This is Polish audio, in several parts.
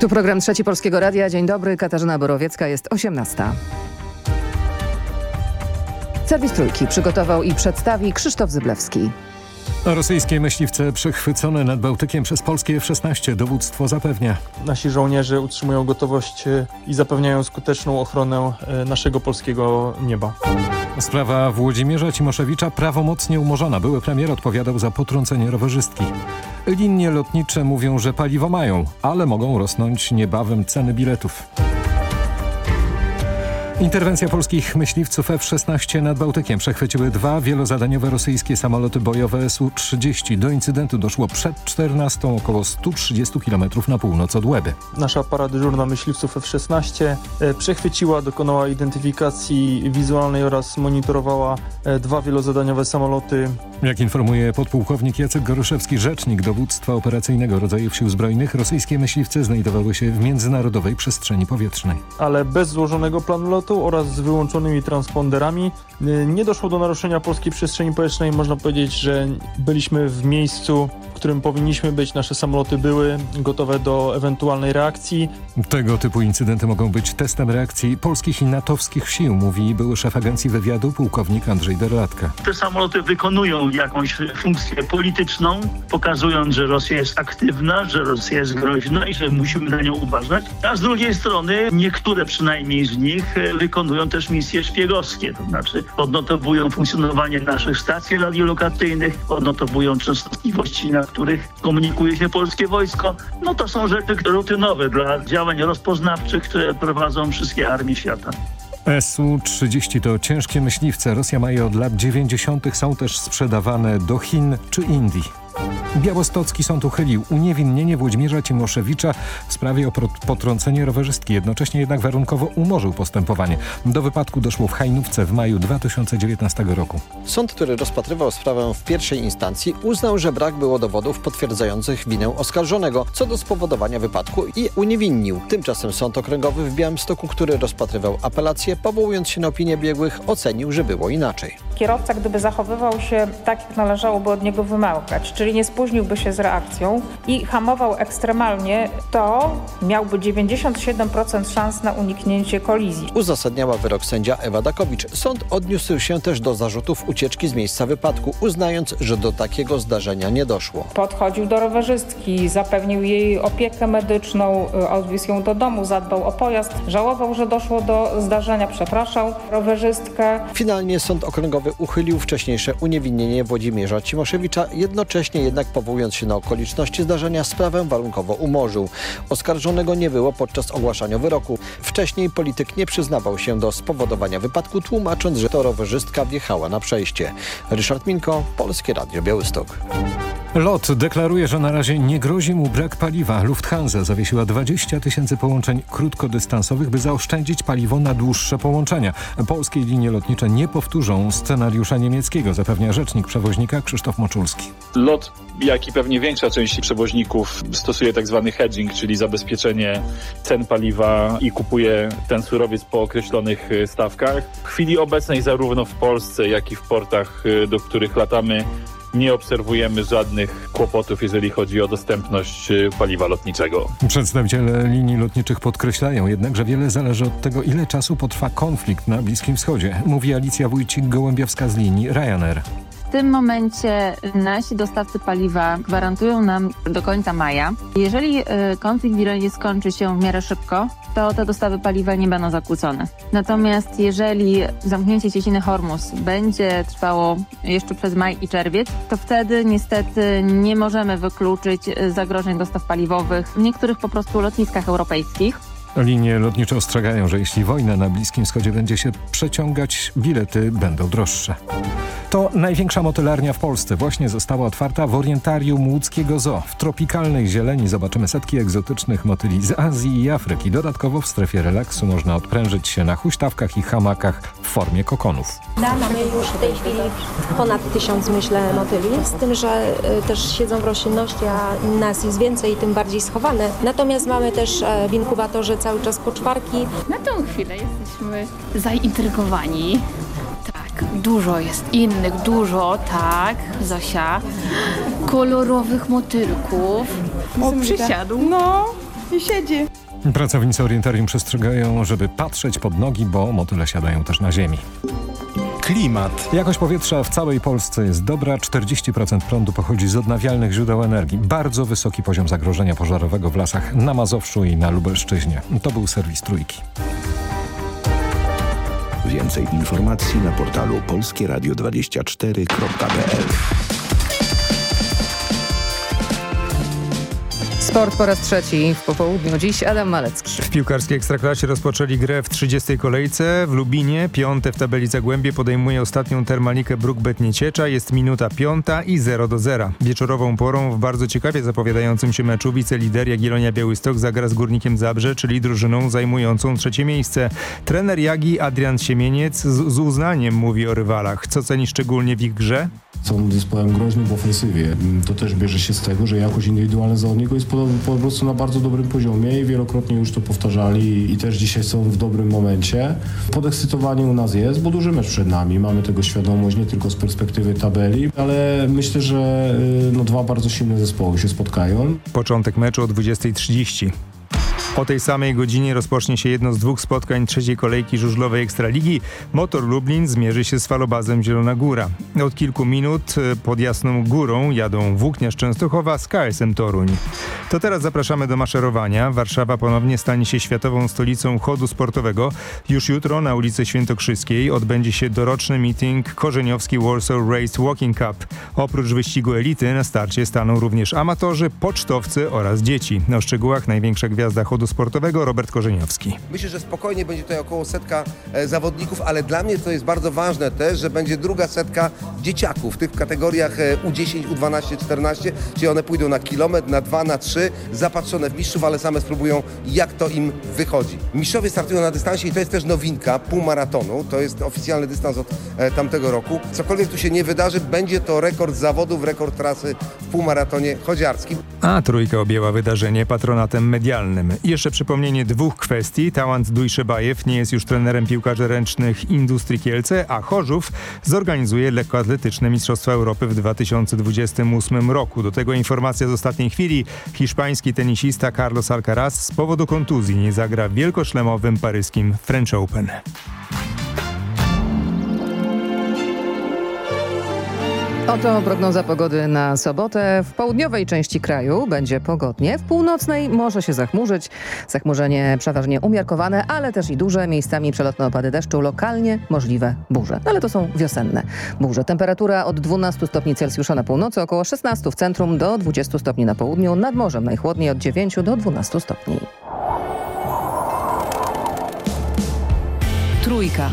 Tu program Trzeci Polskiego Radia. Dzień dobry, Katarzyna Borowiecka, jest 18. Serwis Trójki przygotował i przedstawi Krzysztof Zyblewski. Rosyjskie myśliwce przechwycone nad Bałtykiem przez polskie F-16 dowództwo zapewnia. Nasi żołnierze utrzymują gotowość e, i zapewniają skuteczną ochronę e, naszego polskiego nieba. Sprawa Włodzimierza Cimoszewicza prawomocnie umorzona. Były premier odpowiadał za potrącenie rowerzystki. Linie lotnicze mówią, że paliwo mają, ale mogą rosnąć niebawem ceny biletów. Interwencja polskich myśliwców F-16 nad Bałtykiem przechwyciły dwa wielozadaniowe rosyjskie samoloty bojowe Su-30. Do incydentu doszło przed 14, około 130 km na północ od Łeby. Nasza para dyżurna myśliwców F-16 e, przechwyciła, dokonała identyfikacji wizualnej oraz monitorowała e, dwa wielozadaniowe samoloty. Jak informuje podpułkownik Jacek Goruszewski, rzecznik dowództwa operacyjnego rodzajów sił zbrojnych, rosyjskie myśliwce znajdowały się w międzynarodowej przestrzeni powietrznej. Ale bez złożonego planu lotu oraz z wyłączonymi transponderami e, nie doszło do naruszenia polskiej przestrzeni powietrznej. Można powiedzieć, że byliśmy w miejscu, którym powinniśmy być. Nasze samoloty były gotowe do ewentualnej reakcji. Tego typu incydenty mogą być testem reakcji polskich i natowskich sił, mówi były szef agencji wywiadu pułkownik Andrzej Derlatka. Te samoloty wykonują jakąś funkcję polityczną, pokazując, że Rosja jest aktywna, że Rosja jest groźna i że musimy na nią uważać. A z drugiej strony niektóre przynajmniej z nich wykonują też misje szpiegowskie, to znaczy odnotowują funkcjonowanie naszych stacji radiolokacyjnych, odnotowują częstotliwości, na których komunikuje się polskie wojsko. No to są rzeczy rutynowe dla działań rozpoznawczych, które prowadzą wszystkie armie świata. Su-30 to ciężkie myśliwce. Rosja ma je od lat 90. Są też sprzedawane do Chin czy Indii. Białostocki sąd uchylił uniewinnienie Włodzimierza Cimoszewicza w sprawie o potrącenie rowerzystki. Jednocześnie jednak warunkowo umorzył postępowanie. Do wypadku doszło w Hajnówce w maju 2019 roku. Sąd, który rozpatrywał sprawę w pierwszej instancji uznał, że brak było dowodów potwierdzających winę oskarżonego co do spowodowania wypadku i uniewinnił. Tymczasem Sąd Okręgowy w Białymstoku, który rozpatrywał apelację, powołując się na opinię biegłych, ocenił, że było inaczej. Kierowca, gdyby zachowywał się tak, jak należałoby od niego wymagać, czyli nie spóźniłby się z reakcją i hamował ekstremalnie, to miałby 97% szans na uniknięcie kolizji. Uzasadniała wyrok sędzia Ewa Dakowicz. Sąd odniósł się też do zarzutów ucieczki z miejsca wypadku, uznając, że do takiego zdarzenia nie doszło. Podchodził do rowerzystki, zapewnił jej opiekę medyczną, odwiózł ją do domu, zadbał o pojazd, żałował, że doszło do zdarzenia, przepraszał rowerzystkę. Finalnie Sąd Okręgowy uchylił wcześniejsze uniewinnienie Włodzimierza Cimoszewicza, jednocześnie jednak powołując się na okoliczności zdarzenia sprawę warunkowo umorzył. Oskarżonego nie było podczas ogłaszania wyroku. Wcześniej polityk nie przyznawał się do spowodowania wypadku, tłumacząc, że to rowerzystka wjechała na przejście. Ryszard Minko, Polskie Radio Białystok. LOT deklaruje, że na razie nie grozi mu brak paliwa. Lufthansa zawiesiła 20 tysięcy połączeń krótkodystansowych, by zaoszczędzić paliwo na dłuższe połączenia. Polskie linie lotnicze nie powtórzą scenariusza niemieckiego, zapewnia rzecznik przewoźnika Krzysztof Moczulski. LOT, jak i pewnie większa część przewoźników stosuje tak zwany hedging, czyli zabezpieczenie cen paliwa i kupuje ten surowiec po określonych stawkach. W chwili obecnej zarówno w Polsce, jak i w portach, do których latamy, nie obserwujemy żadnych kłopotów, jeżeli chodzi o dostępność paliwa lotniczego. Przedstawiciele linii lotniczych podkreślają jednak, że wiele zależy od tego, ile czasu potrwa konflikt na Bliskim Wschodzie. Mówi Alicja Wójcik-Gołębiowska z linii Ryanair. W tym momencie nasi dostawcy paliwa gwarantują nam do końca maja. Jeżeli konflikt w Iranie skończy się w miarę szybko, to te dostawy paliwa nie będą zakłócone. Natomiast jeżeli zamknięcie cieciny Hormuz będzie trwało jeszcze przez maj i czerwiec, to wtedy niestety nie możemy wykluczyć zagrożeń dostaw paliwowych w niektórych po prostu lotniskach europejskich. Linie lotnicze ostrzegają, że jeśli wojna na Bliskim Wschodzie będzie się przeciągać, bilety będą droższe. To największa motylarnia w Polsce. Właśnie została otwarta w orientarium łódzkiego zoo. W tropikalnej zieleni zobaczymy setki egzotycznych motyli z Azji i Afryki. Dodatkowo w strefie relaksu można odprężyć się na huśtawkach i hamakach w formie kokonów. Da, mamy już w tej chwili ponad tysiąc, myślę, motyli. Z tym, że y, też siedzą w roślinności, a nas jest więcej, tym bardziej schowane. Natomiast mamy też e, w inkubatorze cały czas poczwarki. Na tą chwilę jesteśmy zaintrygowani. Tak, dużo jest innych, dużo, tak, Zosia, kolorowych motylków. O, przysiadł. No, i siedzi. Pracownicy Orientarium przestrzegają, żeby patrzeć pod nogi, bo motyle siadają też na ziemi. Klimat. Jakość powietrza w całej Polsce jest dobra. 40% prądu pochodzi z odnawialnych źródeł energii. Bardzo wysoki poziom zagrożenia pożarowego w lasach na Mazowszu i na Lubelszczyźnie. To był serwis Trójki. Więcej informacji na portalu polskieradio24.pl Sport po raz trzeci w popołudniu. Dziś Adam Malecki. W piłkarskiej Ekstraklasie rozpoczęli grę w 30. kolejce. W Lubinie, piąte w tabeli Zagłębie, podejmuje ostatnią termalikę Brookbet Nieciecza. Jest minuta piąta i 0 do 0. Wieczorową porą w bardzo ciekawie zapowiadającym się meczu wicelider Jagiellonia Białystok zagra z Górnikiem Zabrze, czyli drużyną zajmującą trzecie miejsce. Trener Jagi Adrian Siemieniec z, z uznaniem mówi o rywalach. Co ceni szczególnie w ich grze? Są zespołem groźnym w ofensywie. To też bierze się z tego, że jakość indywidualna zawodników jest po, po prostu na bardzo dobrym poziomie i wielokrotnie już to powtarzali i też dzisiaj są w dobrym momencie. Podekscytowanie u nas jest, bo duży mecz przed nami. Mamy tego świadomość nie tylko z perspektywy tabeli, ale myślę, że y, no, dwa bardzo silne zespoły się spotkają. Początek meczu o 20.30. O tej samej godzinie rozpocznie się jedno z dwóch spotkań trzeciej kolejki żużlowej Ekstraligi. Motor Lublin zmierzy się z falobazem Zielona Góra. Od kilku minut e, pod Jasną Górą jadą Włókniarz Częstochowa z KSM Toruń. To teraz zapraszamy do maszerowania. Warszawa ponownie stanie się światową stolicą chodu sportowego. Już jutro na ulicy Świętokrzyskiej odbędzie się doroczny meeting Korzeniowski Warsaw Race Walking Cup. Oprócz wyścigu elity na starcie staną również amatorzy, pocztowcy oraz dzieci. O szczegółach największa gwiazda chodu sportowego Robert Korzeniowski. Myślę, że spokojnie będzie tutaj około setka e, zawodników, ale dla mnie to jest bardzo ważne też, że będzie druga setka dzieciaków w tych kategoriach e, U10, U12, 14, czyli one pójdą na kilometr, na dwa, na trzy, zapatrzone w mistrzów, ale same spróbują jak to im wychodzi. Mistrzowie startują na dystansie i to jest też nowinka półmaratonu, to jest oficjalny dystans od e, tamtego roku. Cokolwiek tu się nie wydarzy, będzie to rekord zawodów, rekord trasy w półmaratonie chodziarskim. A trójka objęła wydarzenie patronatem medialnym. Jeszcze przypomnienie dwóch kwestii. Tałant Dujszebajew nie jest już trenerem piłkarzy ręcznych Industrii Kielce, a Chorzów zorganizuje lekkoatletyczne Mistrzostwa Europy w 2028 roku. Do tego informacja z ostatniej chwili. Hiszpański tenisista Carlos Alcaraz z powodu kontuzji nie zagra w wielkoszlemowym paryskim French Open. Oto prognoza pogody na sobotę. W południowej części kraju będzie pogodnie, w północnej może się zachmurzyć. Zachmurzenie przeważnie umiarkowane, ale też i duże. Miejscami przelotne opady deszczu, lokalnie możliwe burze. Ale to są wiosenne burze. Temperatura od 12 stopni Celsjusza na północy, około 16 w centrum do 20 stopni na południu. Nad morzem najchłodniej od 9 do 12 stopni. Trójka.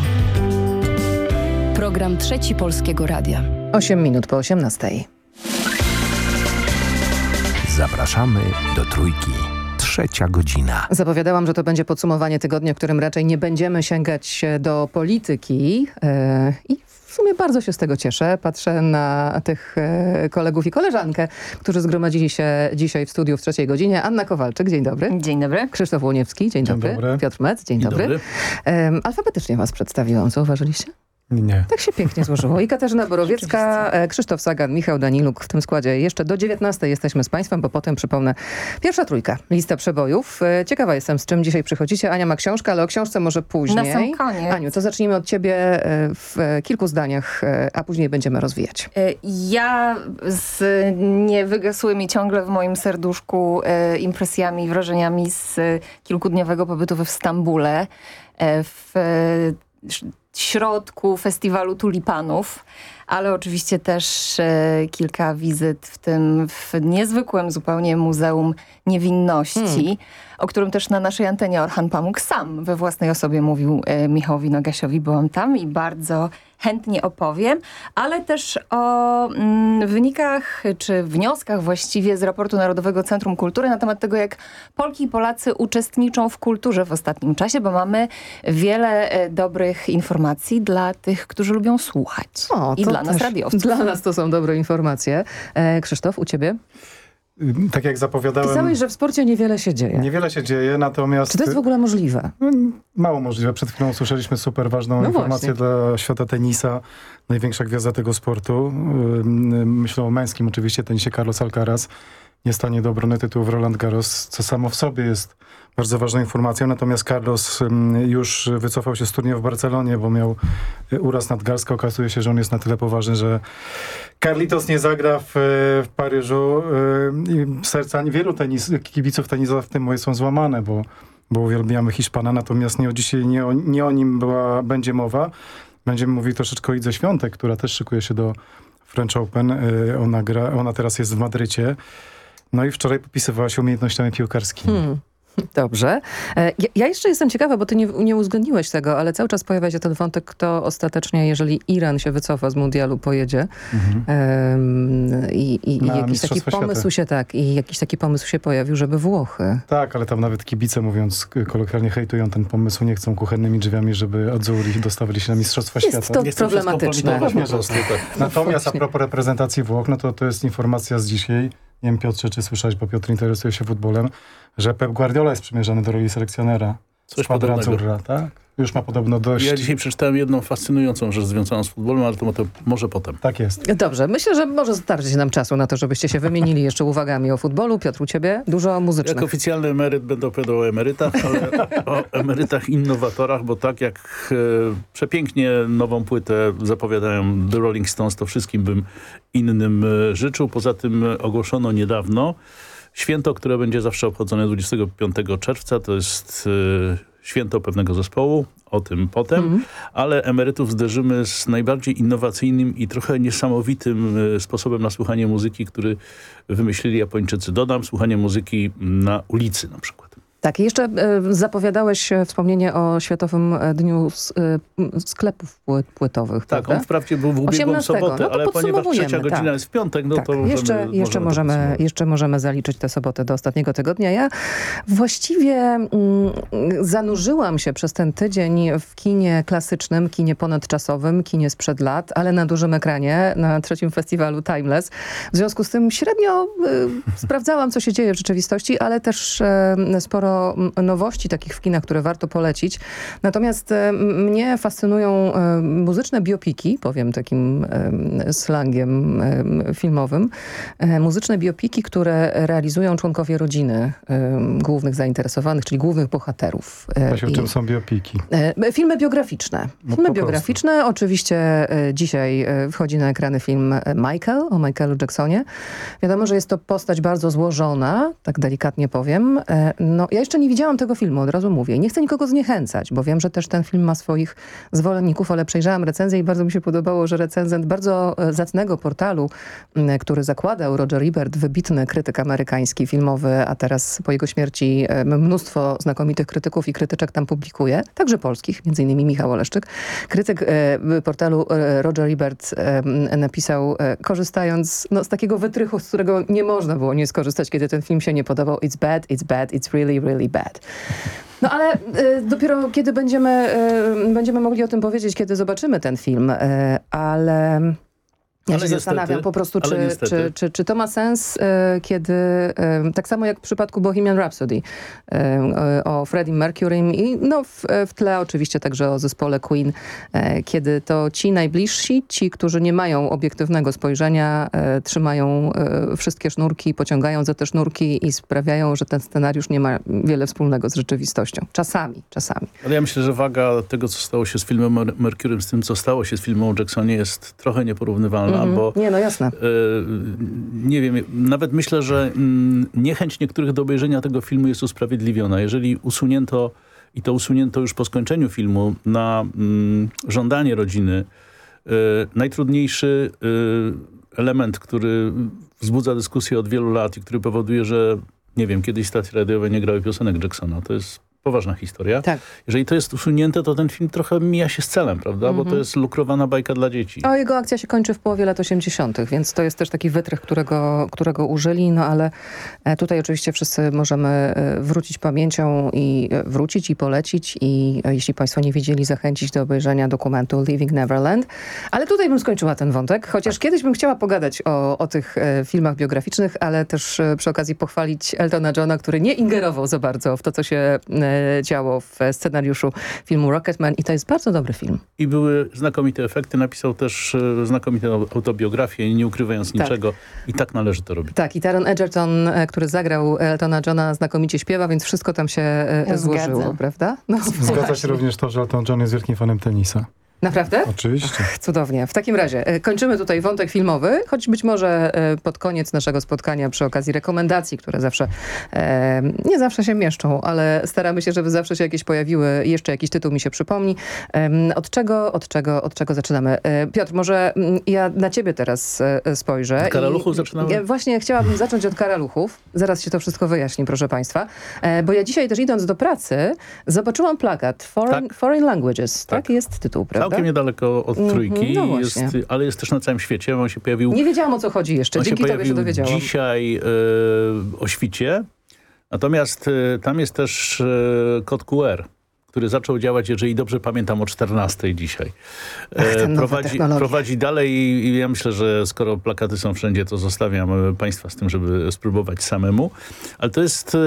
Program Trzeci Polskiego Radia. 8 minut po 18. Zapraszamy do Trójki. Trzecia godzina. Zapowiadałam, że to będzie podsumowanie tygodnia, w którym raczej nie będziemy sięgać do polityki yy, i w sumie bardzo się z tego cieszę. Patrzę na tych e, kolegów i koleżankę, którzy zgromadzili się dzisiaj w studiu w trzeciej godzinie. Anna Kowalczyk, dzień dobry. Dzień dobry. Krzysztof Łoniewski, dzień, Dzień dobry. dobry. Piotr Mec, dzień, Dzień dobry. dobry. Alfabetycznie was przedstawiłam, co uważaliście? Nie. Tak się pięknie złożyło. I Katarzyna Borowiecka, e, Krzysztof Sagan, Michał Daniluk w tym składzie. Jeszcze do 19 jesteśmy z Państwem, bo potem przypomnę pierwsza trójka, lista przebojów. E, Ciekawa jestem, z czym dzisiaj przychodzicie. Ania ma książkę, ale o książce może później. Na sam koniec. Aniu, to zacznijmy od ciebie e, w kilku zdaniach, a później będziemy rozwijać. Ja z nie wygasły mi ciągle w moim serduszku impresjami i wrażeniami z kilkudniowego pobytu we w Stambule w środku festiwalu tulipanów, ale oczywiście też e, kilka wizyt w tym w niezwykłym zupełnie Muzeum Niewinności, o którym też na naszej antenie Orhan Pamuk sam we własnej osobie mówił e, Michałowi Nogasiowi. Byłam tam i bardzo chętnie opowiem, ale też o mm, wynikach czy wnioskach właściwie z raportu Narodowego Centrum Kultury na temat tego, jak Polki i Polacy uczestniczą w kulturze w ostatnim czasie, bo mamy wiele e, dobrych informacji dla tych, którzy lubią słuchać. O, I dla nas radiowców. Dla nas to są dobre informacje. E, Krzysztof, u ciebie? Y, Tak jak zapowiadałem, Pisałeś, że w sporcie niewiele się dzieje. niewiele się dzieje, natomiast... Czy to jest w ogóle możliwe? Mało możliwe. Przed chwilą usłyszeliśmy super ważną No informację właśnie. dla świata tenisa. Największa gwiazda tego sportu. Myślę o męskim oczywiście tenisie Carlos Alcaraz. Nie stanie do obrony tytułu w Roland Garros, co samo w sobie jest bardzo ważną informacją. Natomiast Carlos już wycofał się z turnieju w Barcelonie, bo miał y, uraz nadgarstka. Okazuje się, że on jest na tyle poważny, że Carlitos nie zagra w, w Paryżu. I serca wielu tenis, kibiców tenisa w tym momencie są złamane, bo, bo uwielbiamy Hiszpana. Natomiast nie o dzisiaj, nie o, nie o nim była, będzie mowa. Będziemy mówili troszeczkę o Idze Świątek, która też szykuje się do French Open. Ona, gra, ona teraz jest w Madrycie. No i wczoraj popisywała się umiejętnościami piłkarskimi. Hmm. Dobrze. E, Ja, jeszcze jestem ciekawa, bo ty nie, nie uwzględniłeś tego, ale cały czas pojawia się ten wątek, kto ostatecznie, jeżeli Iran się wycofa z mundialu, pojedzie. Em, I, i, i Na jakiś taki pomysł Świata. się tak, i jakiś taki pomysł się pojawił, żeby Włochy. Tak, ale tam nawet kibice, mówiąc kolokwialnie, hejtują ten pomysł, nie chcą kuchennymi drzwiami, żeby Azzurri dostawili się na Mistrzostwa Jest Świata. to Nie chcą problematyczne. No tak. Natomiast a Właśnie. propos reprezentacji Włoch, no to to jest informacja z dzisiaj. Nie wiem, Piotrze, czy słyszałeś, bo Piotr interesuje się futbolem, że Pep Guardiola jest przymierzany do roli selekcjonera. Coś Squadra. Azzurra, tak? Już ma podobno dość. Ja dzisiaj przeczytałem jedną fascynującą rzecz związaną z futbolem, ale to, to może potem. Tak jest. Dobrze, myślę, że może starczyć nam czasu na to, żebyście się wymienili jeszcze uwagami o futbolu. Piotr, u ciebie dużo muzycznych. Jak oficjalny emeryt będę opowiadał o emerytach, ale o emerytach innowatorach, bo tak jak e, przepięknie nową płytę zapowiadają The Rolling Stones, to wszystkim bym innym e, życzył. Poza tym ogłoszono niedawno święto, które będzie zawsze obchodzone 25 czerwca. To jest e, święto pewnego zespołu, o tym potem, ale emerytów zderzymy z najbardziej innowacyjnym i trochę niesamowitym e, sposobem na słuchanie muzyki, który wymyślili Japończycy. Dodam, słuchanie muzyki na ulicy na przykład. Tak, jeszcze e, zapowiadałeś e, wspomnienie o Światowym Dniu e, Sklepów pły- Płytowych, Tak, prawda? on wprawdzie był w ubiegłą 18, sobotę, no ale ponieważ trzecia godzina tak. jest w piątek, no tak, to możemy, jeszcze, jeszcze, możemy możemy, jeszcze możemy zaliczyć tę sobotę do ostatniego tygodnia. Ja właściwie mm, zanurzyłam się przez ten tydzień w kinie klasycznym, kinie ponadczasowym, kinie sprzed lat, ale na dużym ekranie, na trzecim festiwalu Timeless. W związku z tym średnio y, sprawdzałam, co się dzieje w rzeczywistości, ale też e, sporo nowości takich w kinach, które warto polecić. Natomiast e, mnie fascynują e, muzyczne biopiki, powiem takim e, slangiem filmowym. Muzyczne biopiki, które realizują członkowie rodziny głównych zainteresowanych, czyli głównych bohaterów. Właśnie, i- czym są biopiki? Filmy biograficzne. No Filmy po prostu. biograficzne. Oczywiście dzisiaj wchodzi na ekrany film Michael o Michaelu Jacksonie. Wiadomo, że jest to postać bardzo złożona, tak delikatnie powiem. No, ja jeszcze nie widziałam tego filmu, od razu mówię. Nie chcę nikogo zniechęcać, bo wiem, że też ten film ma swoich zwolenników, ale przejrzałam recenzję i bardzo mi się podobało, że recenzent bardzo e, zacnego portalu, który zakładał Roger Ebert, wybitny krytyk amerykański, filmowy, a teraz po jego śmierci e, mnóstwo znakomitych krytyków i krytyczek tam publikuje, także polskich, między innymi Michał Oleszczyk. Krytyk e, portalu Roger Ebert napisał, korzystając no, z takiego wytrychu, z którego nie można było nie skorzystać, kiedy ten film się nie podobał. It's bad, it's bad, it's really, really bad. No ale e, dopiero kiedy będziemy, e, będziemy mogli o tym powiedzieć, kiedy zobaczymy ten film, e, ale... Ja Ale się niestety, zastanawiam po prostu, czy, czy, czy, czy to ma sens, e, kiedy e, tak samo jak w przypadku Bohemian Rhapsody e, o Freddie Mercurym i no, w, w tle oczywiście także o zespole Queen, kiedy to ci najbliżsi, ci, którzy nie mają obiektywnego spojrzenia, trzymają wszystkie sznurki, pociągają za te sznurki i sprawiają, że ten scenariusz nie ma wiele wspólnego z rzeczywistością. Czasami, czasami. Ale ja myślę, że waga tego, co stało się z filmem Mer- Mercurym, z tym, co stało się z filmem o Jacksonie jest trochę nieporównywalna, Mhm. bo Nie, no jasne. e, nie wiem, nawet myślę, że mm, niechęć niektórych do obejrzenia tego filmu jest usprawiedliwiona. Jeżeli usunięto, i to usunięto już po skończeniu filmu, na mm, żądanie rodziny, e, najtrudniejszy e, element, który wzbudza dyskusję od wielu lat i który powoduje, że nie wiem, kiedyś stacje radiowe nie grały piosenek Jacksona. To jest poważna historia. Tak. Jeżeli to jest usunięte, to ten film trochę mija się z celem, prawda? Bo to Mhm. jest lukrowana bajka dla dzieci. A jego akcja się kończy w połowie lat 80., więc to jest też taki wytrych, którego, którego użyli, no ale e, tutaj oczywiście wszyscy możemy e, wrócić pamięcią i e, wrócić i polecić i jeśli Państwo nie widzieli, zachęcić do obejrzenia dokumentu Leaving Neverland. Ale tutaj bym skończyła ten wątek, chociaż kiedyś bym chciała pogadać o, o tych filmach biograficznych, ale też przy okazji pochwalić Eltona Johna, który nie ingerował za bardzo w to, co się działo w scenariuszu filmu Rocketman i to jest bardzo dobry film. I były znakomite efekty. Napisał też e, znakomitą autobiografię, nie ukrywając Tak. niczego. I tak należy to robić. Tak, i Taron Egerton, e, który zagrał Eltona Johna, znakomicie śpiewa, więc wszystko tam się e, Ja złożyło, prawda? No, Zgadza się również to, że Elton John jest wielkim fanem tenisa. Naprawdę? Oczywiście. Cudownie. W takim razie e, kończymy tutaj wątek filmowy, choć być może e, pod koniec naszego spotkania przy okazji rekomendacji, które zawsze, e, nie zawsze się mieszczą, ale staramy się, żeby zawsze się jakieś pojawiły, jeszcze jakiś tytuł mi się przypomni. Od czego, od czego, od czego zaczynamy? Piotr, może mm, ja na ciebie teraz spojrzę. Od karaluchów I- zaczynamy? Ja właśnie chciałabym zacząć od karaluchów. Zaraz się to wszystko wyjaśni, proszę państwa. Bo ja dzisiaj też idąc do pracy, zobaczyłam plakat Foreign, Foreign Languages. Tak. jest tytuł, prawda? Całkiem niedaleko od Mhm, trójki, no jest, ale jest też na całym świecie. On się pojawił, Nie wiedziałam o co chodzi jeszcze. on się Dzięki tobie się dowiedziałam. dzisiaj e, o świcie. Natomiast e, tam jest też e, kod QR, który zaczął działać, jeżeli dobrze pamiętam, o 14 dzisiaj. Ach, prowadzi, prowadzi dalej i ja myślę, że skoro plakaty są wszędzie, to zostawiam e, Państwa z tym, żeby spróbować samemu. Ale to jest e,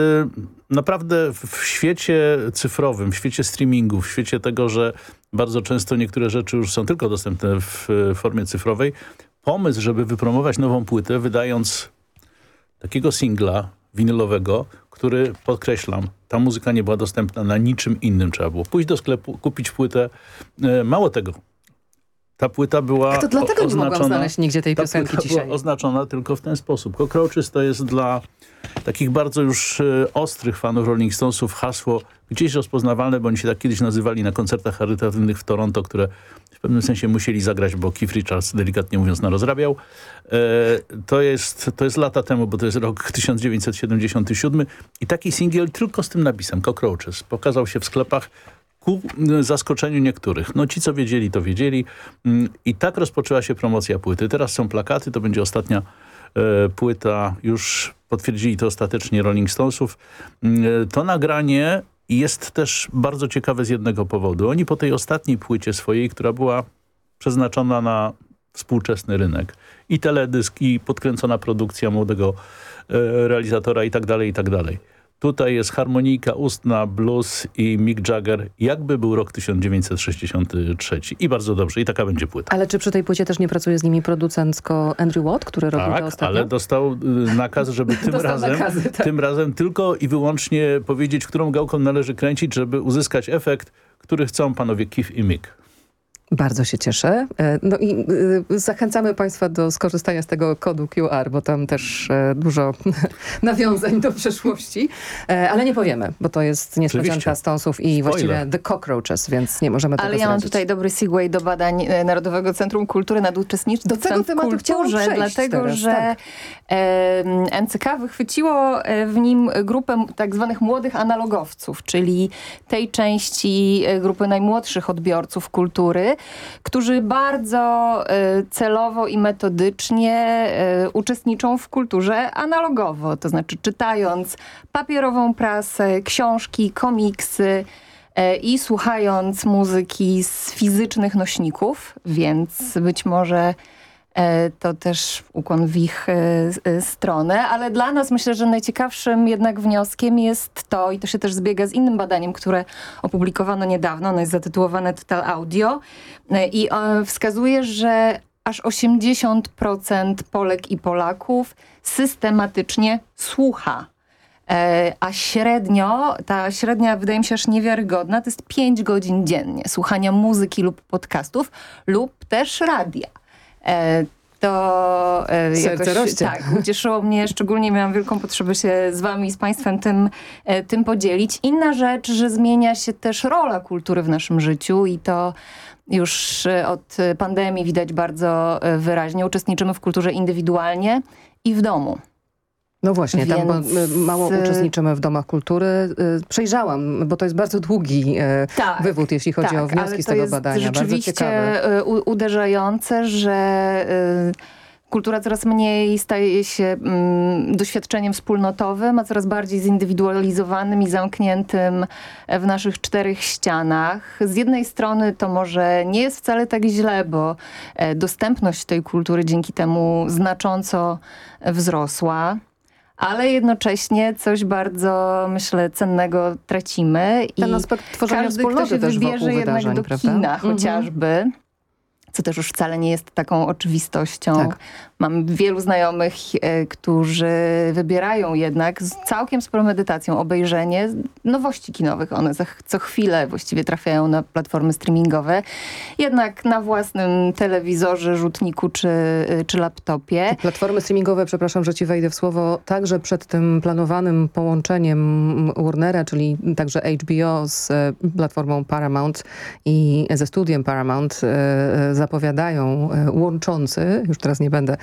naprawdę w- w świecie cyfrowym, w świecie streamingu, w świecie tego, że bardzo często niektóre rzeczy już są tylko dostępne w e, formie cyfrowej, pomysł, żeby wypromować nową płytę, wydając takiego singla winylowego, który, podkreślam, ta muzyka nie była dostępna na niczym innym. Trzeba było pójść do sklepu, kupić płytę. E, Mało tego. Ta płyta była To dlatego o- nie mogłam oznaczona, znaleźć nigdzie tej piosenki dzisiaj. była oznaczona tylko w ten sposób. Cockroaches to jest dla takich bardzo już e, ostrych fanów Rolling Stonesów hasło gdzieś rozpoznawalne, bo oni się tak kiedyś nazywali na koncertach charytatywnych w Toronto, które w pewnym sensie musieli zagrać, bo Keith Richards delikatnie mówiąc narozrabiał. E, to, jest, to jest lata temu, bo to jest rok 1977 i taki singiel tylko z tym napisem Cockroaches pokazał się w sklepach ku zaskoczeniu niektórych. No ci, co wiedzieli, to wiedzieli. Mm, I tak rozpoczęła się promocja płyty. Teraz są plakaty, to będzie ostatnia e, płyta, już potwierdzili to ostatecznie Rolling Stonesów. Mm, e, To nagranie jest też bardzo ciekawe z jednego powodu. Oni po tej ostatniej płycie swojej, która była przeznaczona na współczesny rynek i teledysk, i podkręcona produkcja młodego e, realizatora i tak dalej, i tak dalej. Tutaj jest harmonika ustna, blues i Mick Jagger, jakby był rok 1963. I bardzo dobrze. I taka będzie płyta. Ale czy przy tej płycie też nie pracuje z nimi producencko Andrew Watt, który robił to Tak, ostatnio? ale dostał y, nakaz, żeby tym razem, nakazy, tak. tym razem tylko i wyłącznie powiedzieć, którą gałką należy kręcić, żeby uzyskać efekt, który chcą panowie Keith i Mick. Bardzo się cieszę. E, No i y, zachęcamy Państwa do skorzystania z tego kodu QR, bo tam też e, dużo nawiązań do przeszłości. E, Ale nie powiemy, bo to jest niespodzianka. Stonsów i właściwie The Cockroaches, więc nie możemy tego Ale ja mam tutaj dobry segway do badań e, Narodowego Centrum Kultury nad uczestnictwem Do tego tematu chciałam kulturze, dlatego teraz, że tak. e, NCK wychwyciło e, w nim grupę tak zwanych młodych analogowców, czyli tej części e, grupy najmłodszych odbiorców kultury, którzy bardzo e, celowo i metodycznie e, uczestniczą w kulturze analogowo, to znaczy czytając papierową prasę, książki, komiksy, e, i słuchając muzyki z fizycznych nośników, więc być może to też ukłon w ich e, e, stronę, ale dla nas myślę, że najciekawszym jednak wnioskiem jest to, i to się też zbiega z innym badaniem, które opublikowano niedawno, ono jest zatytułowane Total Audio e, i e, wskazuje, że aż 80% Polek i Polaków systematycznie słucha E, A średnio, ta średnia wydaje mi się aż niewiarygodna, to jest 5 godzin dziennie słuchania muzyki lub podcastów lub też radia. E, To e, Serce jakoś rośnie. tak, ucieszyło mnie, szczególnie miałam wielką potrzebę się z wami i z państwem tym, e, tym podzielić. Inna rzecz, że zmienia się też rola kultury w naszym życiu i to już od pandemii widać bardzo wyraźnie. Uczestniczymy w kulturze indywidualnie i w domu. No właśnie, tam bo, Więc, y, mało uczestniczymy w domach kultury. Y, Przejrzałam, bo to jest bardzo długi y, Tak, wywód, jeśli chodzi o ale wnioski z tego badania. Bardzo rzeczywiście ciekawe. y, uderzające, że kultura coraz mniej staje się mm, doświadczeniem wspólnotowym, a coraz bardziej zindywidualizowanym i zamkniętym w naszych czterech ścianach. Z jednej strony to może nie jest wcale tak źle, bo e, dostępność tej kultury dzięki temu znacząco wzrosła. Ale jednocześnie coś bardzo, myślę, cennego tracimy. Ten I aspekt tworzenia każdy, wspólnoty kto się też wybierze jednak do prawda? kina Mhm. chociażby, co też już wcale nie jest taką oczywistością. Tak. Mam wielu znajomych, e, którzy wybierają jednak z całkiem z premedytacją obejrzenie nowości kinowych. One za, co chwilę właściwie trafiają na platformy streamingowe. Jednak na własnym telewizorze, rzutniku czy, e, czy laptopie. Platformy streamingowe, przepraszam, że ci wejdę w słowo, także przed tym planowanym połączeniem Warnera, czyli także HBO z e, platformą Paramount i ze studiem Paramount zapowiadają łączący, już teraz nie będę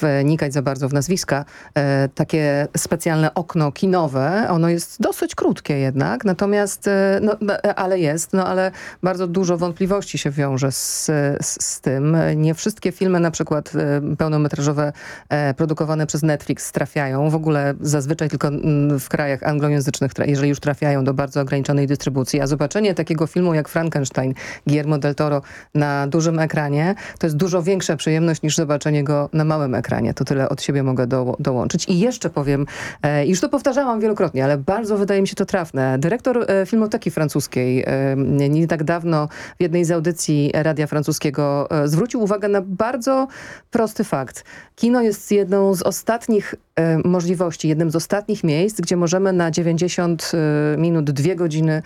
wnikać za bardzo w nazwiska, e, takie specjalne okno kinowe. Ono jest dosyć krótkie jednak, natomiast, e, no, e, ale jest, no ale bardzo dużo wątpliwości się wiąże z, z, z tym. Nie wszystkie filmy na przykład e, pełnometrażowe e, produkowane przez Netflix trafiają. W ogóle zazwyczaj tylko mm, w krajach anglojęzycznych, jeżeli już trafiają do bardzo ograniczonej dystrybucji. A zobaczenie takiego filmu jak Frankenstein Guillermo del Toro na dużym ekranie, to jest dużo większa przyjemność niż zobaczenie go na małym ekranie. To tyle od siebie mogę do, dołączyć. I jeszcze powiem, e, już to powtarzałam wielokrotnie, ale bardzo wydaje mi się to trafne. Dyrektor e, Filmoteki Francuskiej e, nie, nie tak dawno w jednej z audycji Radia Francuskiego e, zwrócił uwagę na bardzo prosty fakt. Kino jest jedną z ostatnich e, możliwości, jednym z ostatnich miejsc, gdzie możemy na 90 e, minut, dwie godziny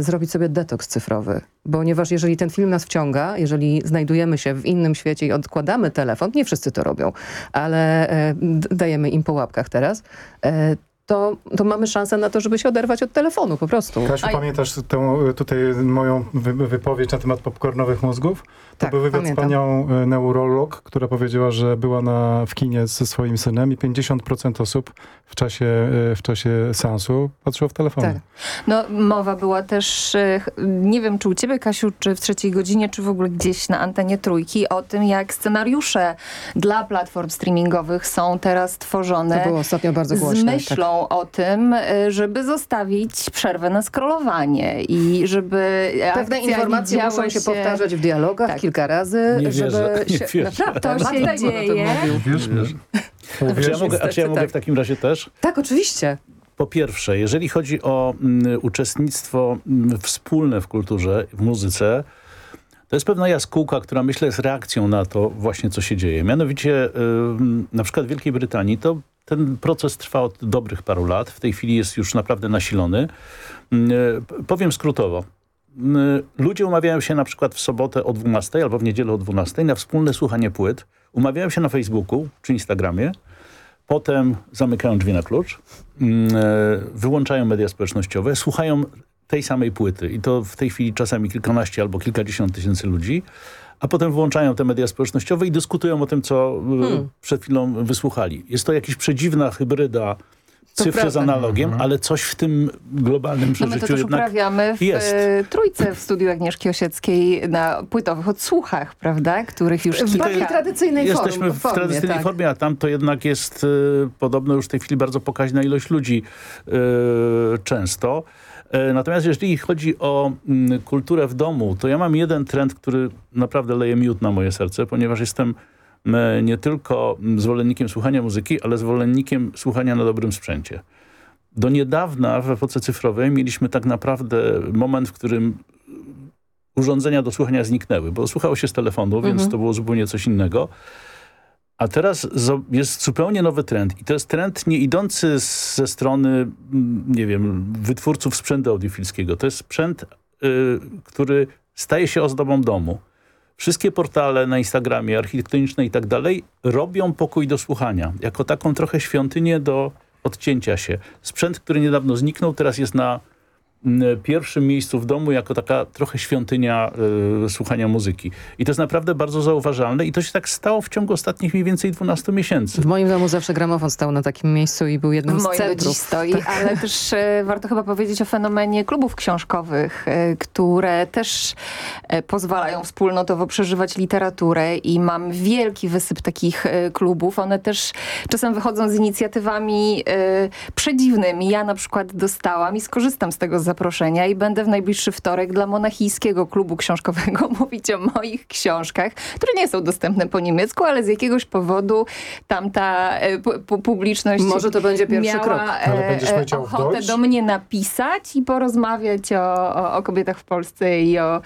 zrobić sobie detoks cyfrowy. Ponieważ jeżeli ten film nas wciąga, jeżeli znajdujemy się w innym świecie i odkładamy telefon, nie wszyscy to robią, ale e, dajemy im po łapkach teraz, e, to, to mamy szansę na to, żeby się oderwać od telefonu po prostu. Kasiu, pamiętasz tę tutaj moją wy wypowiedź na temat popcornowych mózgów? To Tak, był wywiad pamiętam. z panią e, neurolog, która powiedziała, że była na, w kinie ze swoim synem i 50% osób w czasie, e, w czasie seansu patrzyło w telefon. Tak. No, mowa była też, e, nie wiem czy u ciebie Kasiu, czy w trzeciej godzinie, czy w ogóle gdzieś na antenie trójki, o tym jak scenariusze dla platform streamingowych są teraz tworzone. To było ostatnio bardzo Z głośne, tak. myślą o tym, e, żeby zostawić przerwę na scrollowanie i żeby Pewne informacje nie muszą działy się powtarzać w dialogach Tak. kilka razy, Nie żeby wierzę, nie się... wierzę. Naprawdę, To Matt się dzieje. A czy ja mogę, a czy ja mogę tak. w takim razie też? Tak, oczywiście. Po pierwsze, jeżeli chodzi o mm, uczestnictwo mm, wspólne w kulturze, w muzyce, to jest pewna jaskółka, która myślę jest reakcją na to właśnie, co się dzieje. Mianowicie na przykład w Wielkiej Brytanii to ten proces trwa od dobrych paru lat. W tej chwili jest już naprawdę nasilony. E, Powiem skrótowo. Ym, Ludzie umawiają się na przykład w sobotę o 12 albo w niedzielę o 12 na wspólne słuchanie płyt. Umawiają się na Facebooku czy Instagramie. Potem zamykają drzwi na klucz, e, wyłączają media społecznościowe, słuchają tej samej płyty i to w tej chwili czasami kilkanaście albo kilkadziesiąt tysięcy ludzi, a potem włączają te media społecznościowe i dyskutują o tym, co e, Hmm. przed chwilą wysłuchali. Jest to jakaś przedziwna hybryda To cyfry z analogiem, ale coś w tym globalnym No my przeżyciu to też uprawiamy w jest. e, trójce w studiu Agnieszki Osieckiej na płytowych odsłuchach, prawda? Których już W takiej tradycyjnej form- Jesteśmy w formie, tradycyjnej tak. formie, a tam to jednak jest y, podobno już w tej chwili bardzo pokaźna ilość ludzi y, często. E, Natomiast jeżeli chodzi o mm, kulturę w domu, to ja mam jeden trend, który naprawdę leje miód na moje serce, ponieważ jestem m, nie tylko mm, zwolennikiem słuchania muzyki, ale zwolennikiem słuchania na dobrym sprzęcie. Do niedawna w epoce cyfrowej mieliśmy tak naprawdę moment, w którym urządzenia do słuchania zniknęły, bo słuchało się z telefonu, więc Mhm. to było zupełnie coś innego. A teraz jest zupełnie nowy trend i to jest trend nie idący ze strony, mm, nie wiem, wytwórców sprzętu audiofilskiego. To jest sprzęt, y, który staje się ozdobą domu. Wszystkie portale na Instagramie, architektoniczne i tak dalej robią pokój do słuchania. Jako taką trochę świątynię do odcięcia się. Sprzęt, który niedawno zniknął, teraz jest na pierwszym miejscu w domu jako taka trochę świątynia y, słuchania muzyki. I to jest naprawdę bardzo zauważalne i to się tak stało w ciągu ostatnich mniej więcej 12 miesięcy. W moim domu zawsze gramofon stał na takim miejscu i był jednym W z moim centrów. dziś stoi, ale też e, warto chyba powiedzieć o fenomenie klubów książkowych, e, które też e, pozwalają wspólnotowo przeżywać literaturę i mam wielki wysyp takich klubów. One też czasem wychodzą z inicjatywami przedziwnymi. Ja na przykład dostałam i skorzystam z tego zaproszenia i będę w najbliższy wtorek dla monachijskiego klubu książkowego mówić o moich książkach, które nie są dostępne po niemiecku, ale z jakiegoś powodu tamta e, pu- publiczność Może to będzie pierwszy miała krok. Ale będziesz e, powiedział w ochotę do mnie napisać i porozmawiać o, o, o kobietach w Polsce i o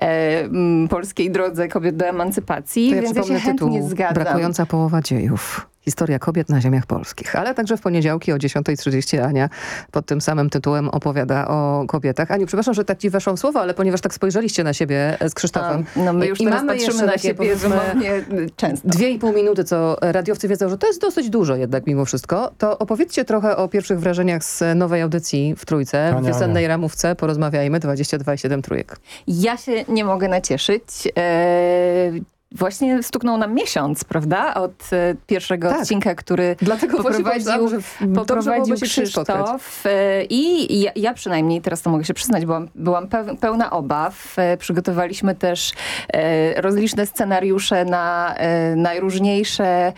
e, m, polskiej drodze kobiet do emancypacji, To ja więc ja się chętnie tytuł zgadzam. Brakująca połowa dziejów. Historia kobiet na ziemiach polskich. Ale także w poniedziałki o 10.30 Ania pod tym samym tytułem opowiada o kobietach. Aniu, przepraszam, że tak ci weszłam w słowo, ale ponieważ tak spojrzeliście na siebie z Krzysztofem. A, no my już I teraz mamy patrzymy na takie, siebie wymownie często. Dwie i pół minuty, co radiowcy wiedzą, że to jest dosyć dużo jednak mimo wszystko. To opowiedzcie trochę o pierwszych wrażeniach z nowej audycji w Trójce, w Ania, wiosennej ramówce. Porozmawiajmy, 22,7 trójek. Ja się nie mogę nacieszyć. E, Właśnie stuknął nam miesiąc, prawda? Od e, pierwszego Tak. odcinka, który Dlatego poprowadził, że poprowadził. Krzysztof. E, I ja, ja przynajmniej, teraz to mogę się przyznać, byłam, byłam peł- pełna obaw. E, Przygotowaliśmy też rozliczne scenariusze na najróżniejsze...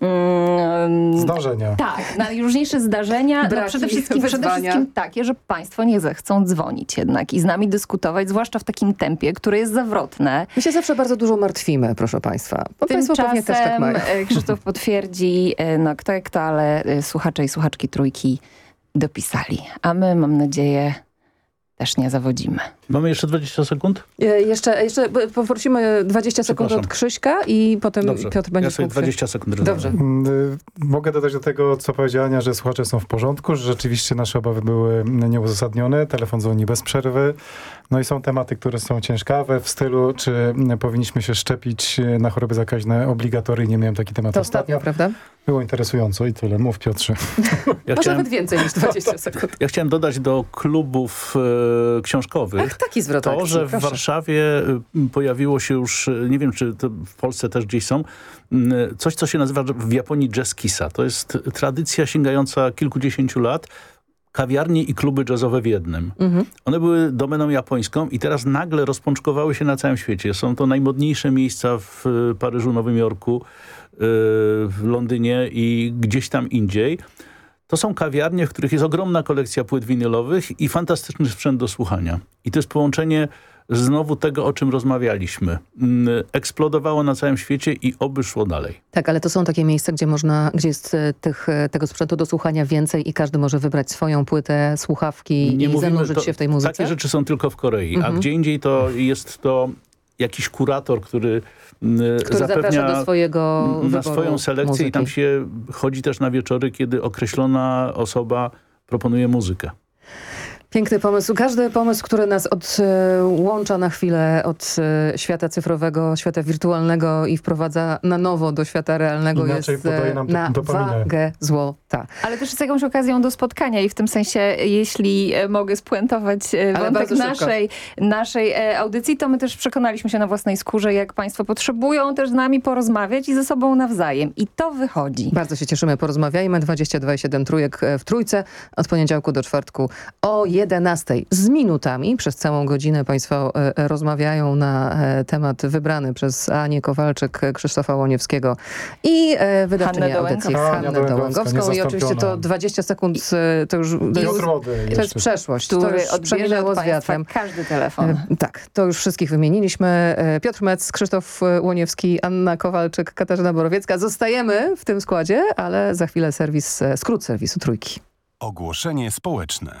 mm, Zdarzenia. tak, najróżniejsze zdarzenia. No przede, wszystkim, przede wszystkim takie, że państwo nie zechcą dzwonić jednak i z nami dyskutować, zwłaszcza w takim tempie, które jest zawrotne. My się zawsze bardzo dużo martwimy, proszę państwa. Bo państwo pewnie też tak Tymczasem mają. e, Krzysztof potwierdzi, e, no kto jak kto, ale e, słuchacze i słuchaczki trójki dopisali. A my, mam nadzieję, też nie zawodzimy. Mamy jeszcze 20 sekund? E, Jeszcze, jeszcze poprosimy 20 sekund od Krzyśka i potem Dobrze, Piotr będzie ja sobie mógł- 20 sekund. Dobrze. Mm, y, Mogę dodać do tego, co powiedziała Ania, że słuchacze są w porządku, że rzeczywiście nasze obawy były nieuzasadnione, telefon dzwoni bez przerwy. No i są tematy, które są ciężkawe w stylu, czy powinniśmy się szczepić na choroby zakaźne obligatoryjnie. Miałem taki temat To ostatnio. ostatnio, prawda? Było interesująco i tyle. Mów Piotrze. Ja Może chciałem, nawet więcej niż 20 sekund. ja chciałem dodać do klubów e, książkowych taki zwrot to, akcji, że w proszę. Warszawie y, pojawiło się już, y, nie wiem czy w Polsce też gdzieś są, y, coś co się nazywa w Japonii jazz kissa. To jest tradycja sięgająca kilkudziesięciu lat. Kawiarnie i kluby jazzowe w jednym. Mhm. One były domeną japońską i teraz nagle rozpączkowały się na całym świecie. Są to najmodniejsze miejsca w Paryżu, Nowym Jorku, w Londynie i gdzieś tam indziej. To są kawiarnie, w których jest ogromna kolekcja płyt winylowych i fantastyczny sprzęt do słuchania. I to jest połączenie znowu tego, o czym rozmawialiśmy. Mm, Eksplodowało na całym świecie i oby szło dalej. Tak, ale to są takie miejsca, gdzie można, gdzie jest e, tych, e, tego sprzętu do słuchania więcej i każdy może wybrać swoją płytę, słuchawki i zanurzyć to- się w tej muzyce? Takie rzeczy są tylko w Korei, Mhm. a gdzie indziej to jest to jakiś kurator, który, mm, Który zaprasza do swojego na swoją selekcję muzyki. i tam się chodzi też na wieczory, kiedy określona osoba proponuje muzykę. Piękny pomysł. Każdy pomysł, który nas odłącza na chwilę od e, świata cyfrowego, świata wirtualnego i wprowadza na nowo do świata realnego Inaczej jest podaje e, nam na dopaminę. wagę złota. Ale też jest jakąś okazją do spotkania i w tym sensie, jeśli e, mogę spuentować e, wątek naszej, naszej e, audycji, to my też przekonaliśmy się na własnej skórze, jak państwo potrzebują też z nami porozmawiać i ze sobą nawzajem. I to wychodzi. Bardzo się cieszymy. Porozmawiajmy. 22,7 trójek e, w trójce od poniedziałku do czwartku o 11 z minutami. Przez całą godzinę państwo e, rozmawiają na e, temat wybrany przez Anię Kowalczyk, Krzysztofa Łoniewskiego i e, wydawczynię Hannę audycji. Hannę Dołęgowską. I oczywiście to niezastąpiona. 20 sekund to już, to odrody to jest przeszłość. To Który już odbierze przeminęło od z wiatrem. każdy telefon. Tak, to już wszystkich wymieniliśmy. Piotr Mec, Krzysztof Łoniewski, Anna Kowalczyk, Katarzyna Borowiecka. Zostajemy w tym składzie, ale za chwilę serwis, skrót serwisu Trójki. Ogłoszenie społeczne.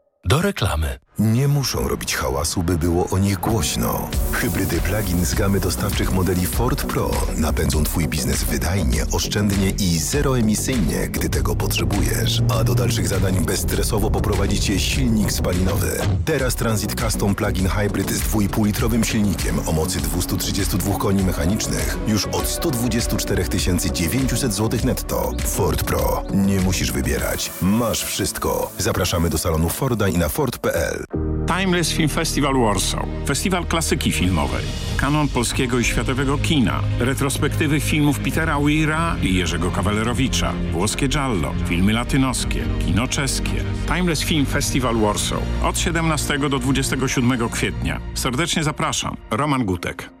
do reklamy. Nie muszą robić hałasu, by było o nich głośno. Hybrydy plug-in z gamy dostawczych modeli Ford Pro napędzą Twój biznes wydajnie, oszczędnie i zeroemisyjnie, gdy tego potrzebujesz. A do dalszych zadań bezstresowo poprowadzi Cię silnik spalinowy. Teraz Transit Custom Plug-in Hybrid z 2,5-litrowym silnikiem o mocy 232 koni mechanicznych już od 124 900 zł netto. Ford Pro. Nie musisz wybierać. Masz wszystko. Zapraszamy do salonu Forda i na Ford.pl. Timeless Film Festival Warsaw. Festiwal klasyki filmowej. Kanon polskiego i światowego kina. Retrospektywy filmów Petera Weira i Jerzego Kawalerowicza. Włoskie giallo. Filmy latynoskie. Kino czeskie. Timeless Film Festival Warsaw. Od 17 do 27 kwietnia. Serdecznie zapraszam. Roman Gutek.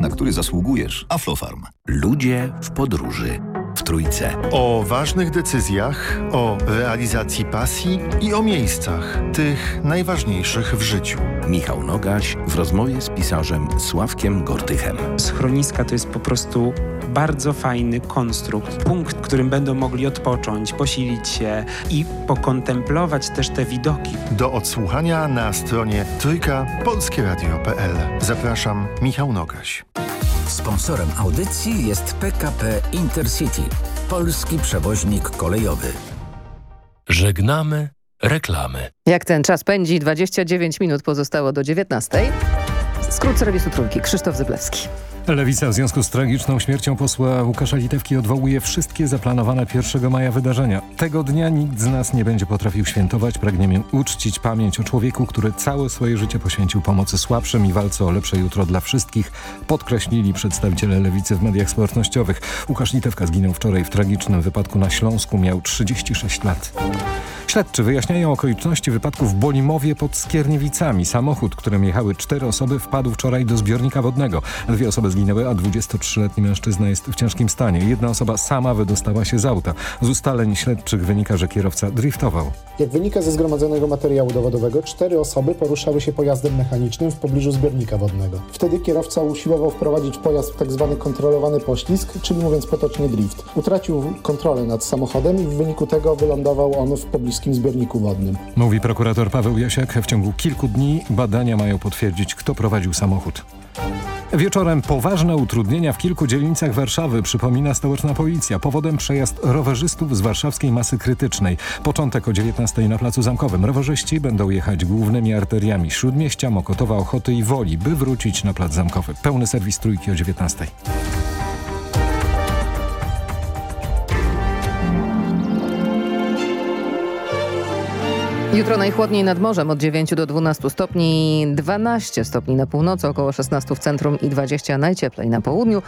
na który zasługujesz. Aflofarm. Ludzie w podróży. W Trójce. O ważnych decyzjach, o realizacji pasji i o miejscach, tych najważniejszych w życiu. Michał Nogaś w rozmowie z pisarzem Sławkiem Gortychem. Schroniska to jest po prostu bardzo fajny konstrukt, punkt, w którym będą mogli odpocząć, posilić się i pokontemplować też te widoki. Do odsłuchania na stronie trójka.polskieradio.pl. Zapraszam, Michał Nogaś. Sponsorem audycji jest PKP Intercity, polski przewoźnik kolejowy. Żegnamy reklamy. Jak ten czas pędzi, 29 minut pozostało do 19. Skrót serwisu Trójki, Krzysztof Zyblewski. Lewica w związku z tragiczną śmiercią posła Łukasza Litewki odwołuje wszystkie zaplanowane 1 maja wydarzenia. Tego dnia nikt z nas nie będzie potrafił świętować. Pragniemy uczcić pamięć o człowieku, który całe swoje życie poświęcił pomocy słabszym i walce o lepsze jutro dla wszystkich, podkreślili przedstawiciele Lewicy w mediach społecznościowych. Łukasz Litewka zginął wczoraj w tragicznym wypadku na Śląsku. Miał 36 lat. Śledczy wyjaśniają okoliczności wypadku w Bolimowie pod Skierniewicami. Samochód, którym jechały cztery osoby wpadł wczoraj do zbiornika wodnego. Dwie osoby zginęły, a 23-letni mężczyzna jest w ciężkim stanie. Jedna osoba sama wydostała się z auta. Z ustaleń śledczych wynika, że kierowca driftował. Jak wynika ze zgromadzonego materiału dowodowego, cztery osoby poruszały się pojazdem mechanicznym w pobliżu zbiornika wodnego. Wtedy kierowca usiłował wprowadzić pojazd w tzw. Tak kontrolowany poślizg, czyli mówiąc potocznie drift. Utracił kontrolę nad samochodem i w wyniku tego wylądował on w pobliskim zbiorniku wodnym. Mówi prokurator Paweł Jasiak. W ciągu kilku dni badania mają potwierdzić, kto prowadził samochód. Wieczorem poważne utrudnienia w kilku dzielnicach Warszawy, przypomina stołeczna policja. Powodem przejazd rowerzystów z warszawskiej masy krytycznej. Początek o 19 na Placu Zamkowym. Rowerzyści będą jechać głównymi arteriami Śródmieścia, Mokotowa, Ochoty i Woli, by wrócić na Plac Zamkowy. Pełny serwis Trójki o 19. Jutro najchłodniej nad morzem od 9 do 12 stopni, 12 stopni na północy, około 16 w centrum i 20 najcieplej na południu.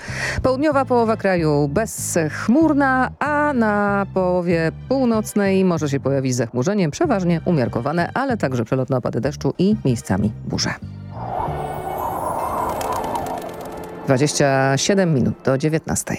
Południowa połowa kraju bezchmurna, a na połowie północnej może się pojawić zachmurzenie, przeważnie umiarkowane, ale także przelotne opady deszczu i miejscami burze. 27 minut do 19.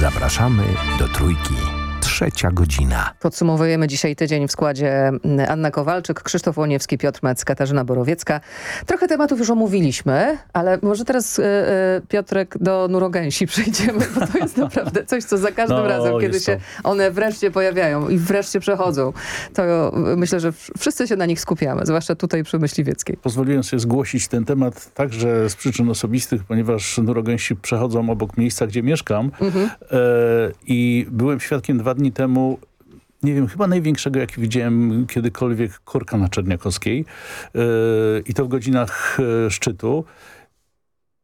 Zapraszamy do Trójki. Trzecia godzina. Podsumowujemy dzisiaj tydzień w składzie Anna Kowalczyk, Krzysztof Łoniewski, Piotr Mec, Katarzyna Borowiecka. Trochę tematów już omówiliśmy, ale może teraz y, y, Piotrek do nurogęsi przejdziemy, bo to jest naprawdę coś, co za każdym No, razem, kiedy się to. one wreszcie pojawiają i wreszcie przechodzą, to myślę, że wszyscy się na nich skupiamy, zwłaszcza tutaj przy Myśliwieckiej. Pozwoliłem sobie zgłosić ten temat także z przyczyn osobistych, ponieważ nurogęsi przechodzą obok miejsca, gdzie mieszkam Mhm. e, i byłem świadkiem dwa dni temu nie wiem, chyba największego, jaki widziałem kiedykolwiek korka na Czerniakowskiej e, i to w godzinach e, szczytu.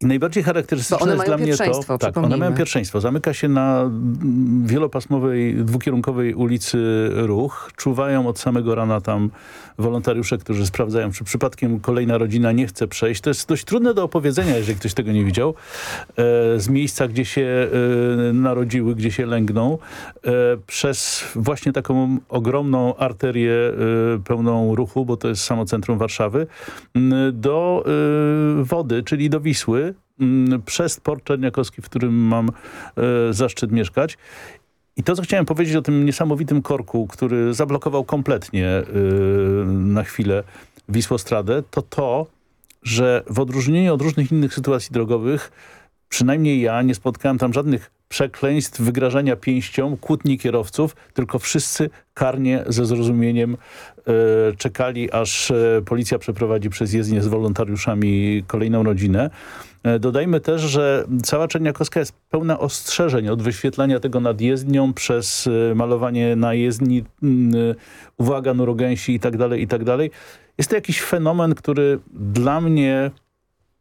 I najbardziej charakterystyczne jest dla mnie to... Tak, one mają pierwszeństwo. Zamyka się na mm, wielopasmowej, dwukierunkowej ulicy ruch. Czuwają od samego rana tam wolontariusze, którzy sprawdzają, czy przypadkiem kolejna rodzina nie chce przejść. To jest dość trudne do opowiedzenia, jeżeli ktoś tego nie widział. E, z miejsca, gdzie się e, narodziły, gdzie się lęgną, e, przez właśnie taką ogromną arterię pełną ruchu, bo to jest samo centrum Warszawy, do wody, czyli do Wisły, przez port Czerniakowski, w którym mam e, zaszczyt mieszkać. I to, co chciałem powiedzieć o tym niesamowitym korku, który zablokował kompletnie y, na chwilę Wisłostradę, to to, że w odróżnieniu od różnych innych sytuacji drogowych, przynajmniej ja nie spotkałem tam żadnych przekleństw, wygrażania pięścią, kłótni kierowców, tylko wszyscy karnie ze zrozumieniem e, czekali, aż e, policja przeprowadzi przez jezdnię z wolontariuszami kolejną rodzinę. E, Dodajmy też, że cała Czerniakowska jest pełna ostrzeżeń od wyświetlania tego nad jezdnią przez e, malowanie na jezdni, mm, e, uwaga, nurogęsi i tak dalej, i tak dalej. Jest to jakiś fenomen, który dla mnie,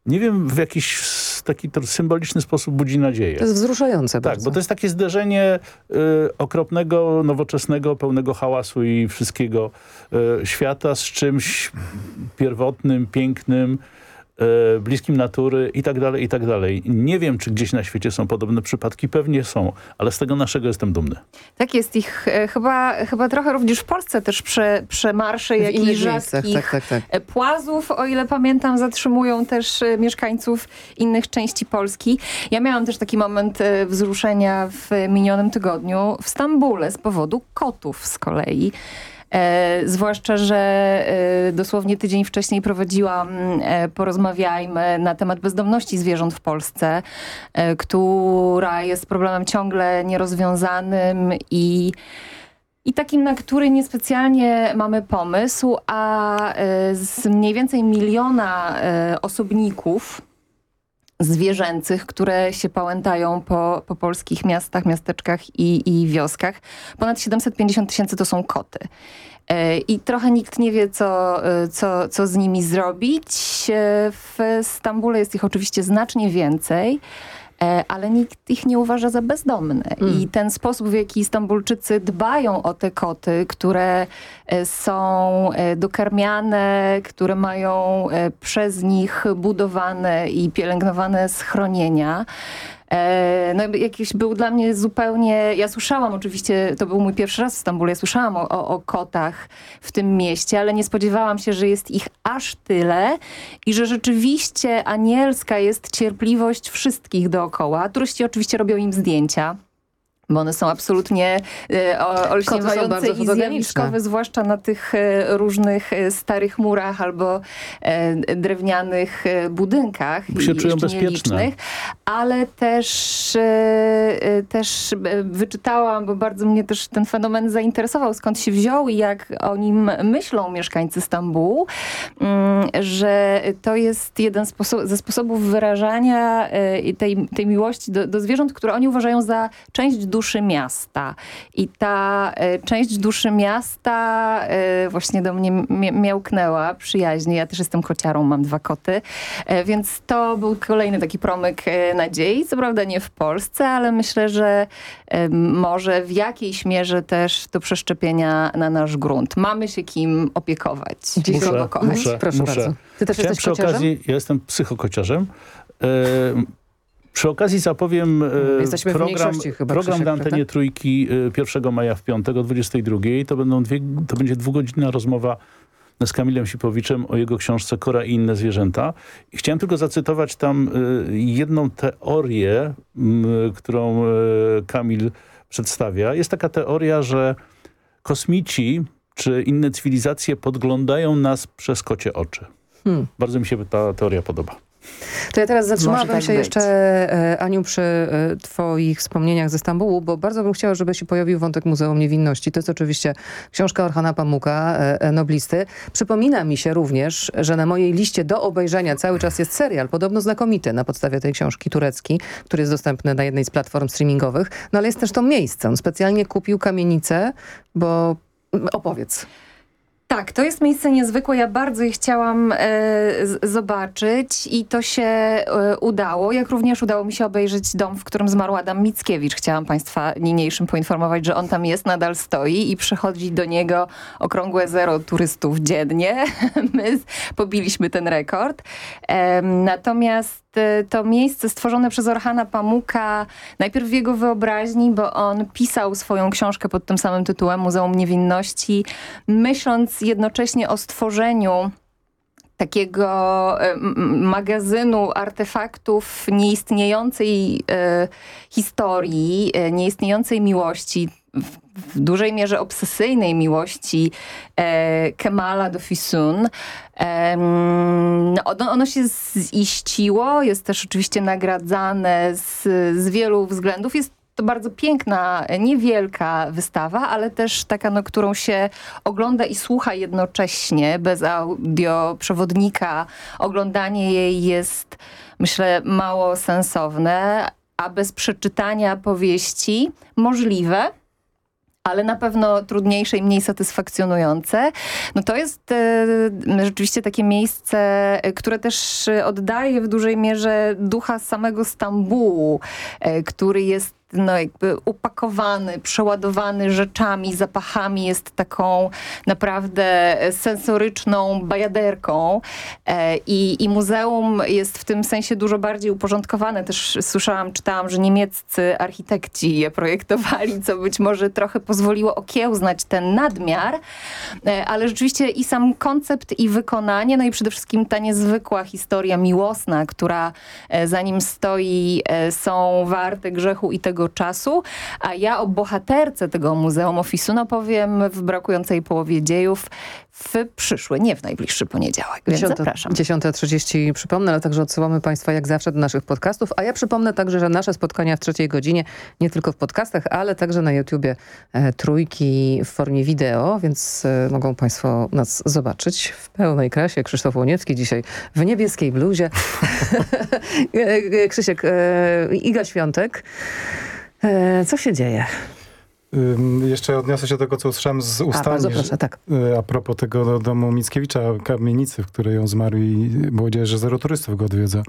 nie wiem, w jakiś taki symboliczny sposób budzi nadzieję. To jest wzruszające Tak, bardzo. bo to jest takie zderzenie y, okropnego, nowoczesnego, pełnego hałasu i wszystkiego y, świata z czymś pierwotnym, pięknym, bliskim natury i tak dalej, i tak dalej. Nie wiem, czy gdzieś na świecie są podobne przypadki, pewnie są, ale z tego naszego jestem dumny. Tak jest ich e, chyba, chyba trochę również w Polsce też prze, przemarsze jakichś rzadkich tak, tak, tak. e, płazów, o ile pamiętam, zatrzymują też e, mieszkańców innych części Polski. Ja miałam też taki moment e, wzruszenia w minionym tygodniu w Stambule z powodu kotów z kolei. E, zwłaszcza, że e, dosłownie tydzień wcześniej prowadziłam e, Porozmawiajmy na temat bezdomności zwierząt w Polsce, która jest problemem ciągle nierozwiązanym i i takim, na który niespecjalnie mamy pomysł, a z mniej więcej miliona osobników zwierzęcych, które się pałętają po, po polskich miastach, miasteczkach i, i wioskach. Ponad 750 tysięcy to są koty. E, I trochę nikt nie wie, co, e, co, co z nimi zrobić. E, W Stambule jest ich oczywiście znacznie więcej. E, ale nikt ich nie uważa za bezdomne. I ten sposób, w jaki Stambulczycy dbają o te koty, które e, są e, dokarmiane, które mają przez nich budowane i pielęgnowane schronienia, no jakby jakiś był dla mnie zupełnie, ja słyszałam oczywiście, to był mój pierwszy raz w Stambule, ja słyszałam o, o, o kotach w tym mieście, ale nie spodziewałam się, że jest ich aż tyle i że rzeczywiście anielska jest cierpliwość wszystkich dookoła. Turyści oczywiście robią im zdjęcia. Bo one są absolutnie e, olśniewające i zjawiskowe, zwłaszcza na tych e, różnych e, starych murach albo e, drewnianych e, budynkach. Bo się i czują bezpieczne. ale też, e, też wyczytałam, bo bardzo mnie też ten fenomen zainteresował, skąd się wziął i jak o nim myślą mieszkańcy Stambułu, mm, że to jest jeden sposób, ze sposobów wyrażania e, tej, tej miłości do, do zwierząt, które oni uważają za część duszy miasta. I ta e, część duszy miasta e, właśnie do mnie mia- miałknęła przyjaźnie. Ja też jestem kociarą, mam dwa koty, e, więc to był kolejny taki promyk e, nadziei. Co prawda nie w Polsce, ale myślę, że e, może w jakiejś mierze też do przeszczepienia na nasz grunt. Mamy się kim opiekować. kogo kochać. muszę, Proszę muszę. bardzo. Ty też Chciałem jesteś przy kociarzem? okazji, ja jestem psychokociarzem. E, przy okazji zapowiem e, Jesteśmy w program, chyba, program na antenie prawda? Trójki e, 1 maja w piątek o 22. To, będą dwie, to będzie dwugodzinna rozmowa z Kamilem Sipowiczem o jego książce Kora i inne zwierzęta. I chciałem tylko zacytować tam e, jedną teorię, którą e, Kamil przedstawia. Jest taka teoria, że kosmici czy inne cywilizacje podglądają nas przez kocie oczy. Hmm. Bardzo mi się ta teoria podoba. To ja teraz zatrzymałabym tak się być. jeszcze, e, Aniu, przy e, twoich wspomnieniach ze Stambułu, bo bardzo bym chciała, żeby się pojawił wątek Muzeum Niewinności. To jest oczywiście książka Orhana Pamuka, e, noblisty. Przypomina mi się również, że na mojej liście do obejrzenia cały czas jest serial, podobno znakomity na podstawie tej książki, turecki, który jest dostępny na jednej z platform streamingowych. No ale jest też to miejsce. On specjalnie kupił kamienicę, bo... Opowiedz. Tak, to jest miejsce niezwykłe. Ja bardzo je chciałam e, zobaczyć i to się e, udało. Jak również udało mi się obejrzeć dom, w którym zmarł Adam Mickiewicz. Chciałam Państwa niniejszym poinformować, że on tam jest, nadal stoi i przychodzi do niego okrągłe zero turystów dziennie. My pobiliśmy ten rekord. Em, natomiast e, to miejsce stworzone przez Orhana Pamuka, najpierw w jego wyobraźni, bo on pisał swoją książkę pod tym samym tytułem Muzeum Niewinności, myśląc jednocześnie o stworzeniu takiego m- magazynu artefaktów nieistniejącej e, historii, nieistniejącej miłości, w, dużej mierze obsesyjnej miłości e, Kemala do Fisun. No, ono, ono się ziściło, jest też oczywiście nagradzane z, z wielu względów. Jest to bardzo piękna, niewielka wystawa, ale też taka, no, którą się ogląda i słucha jednocześnie, bez audioprzewodnika. Oglądanie jej jest, myślę, mało sensowne, a bez przeczytania powieści możliwe, ale na pewno trudniejsze i mniej satysfakcjonujące. No to jest e, rzeczywiście takie miejsce, e, które też e, oddaje w dużej mierze ducha samego Stambułu, e, który jest no jakby upakowany, przeładowany rzeczami, zapachami, jest taką naprawdę sensoryczną bajaderką e, i, i muzeum jest w tym sensie dużo bardziej uporządkowane. Też słyszałam, czytałam, że niemieccy architekci je projektowali, co być może trochę pozwoliło okiełznać ten nadmiar, e, ale rzeczywiście i sam koncept i wykonanie, no i przede wszystkim ta niezwykła historia miłosna, która e, za nim stoi, e, są warte grzechu i tego czasu, a ja o bohaterce tego Muzeum Ofisu no powiem w brakującej połowie dziejów w przyszły, nie w najbliższy poniedziałek, więc zapraszam. 10.30 przypomnę, ale także odsyłamy Państwa jak zawsze do naszych podcastów, a ja przypomnę także, że nasze spotkania w trzeciej godzinie, nie tylko w podcastach, ale także na YouTubie e, trójki w formie wideo, więc e, mogą Państwo nas zobaczyć w pełnej krasie. Krzysztof Łoniewski dzisiaj w niebieskiej bluzie. E, e, Krzysiek, e, Iga Świątek. E, co się dzieje? Jeszcze odniosę się do tego, co usłyszałem z ustami. bardzo proszę, tak. y, A propos tego domu Mickiewicza, kamienicy, w której on zmarł i że zero turystów go odwiedza.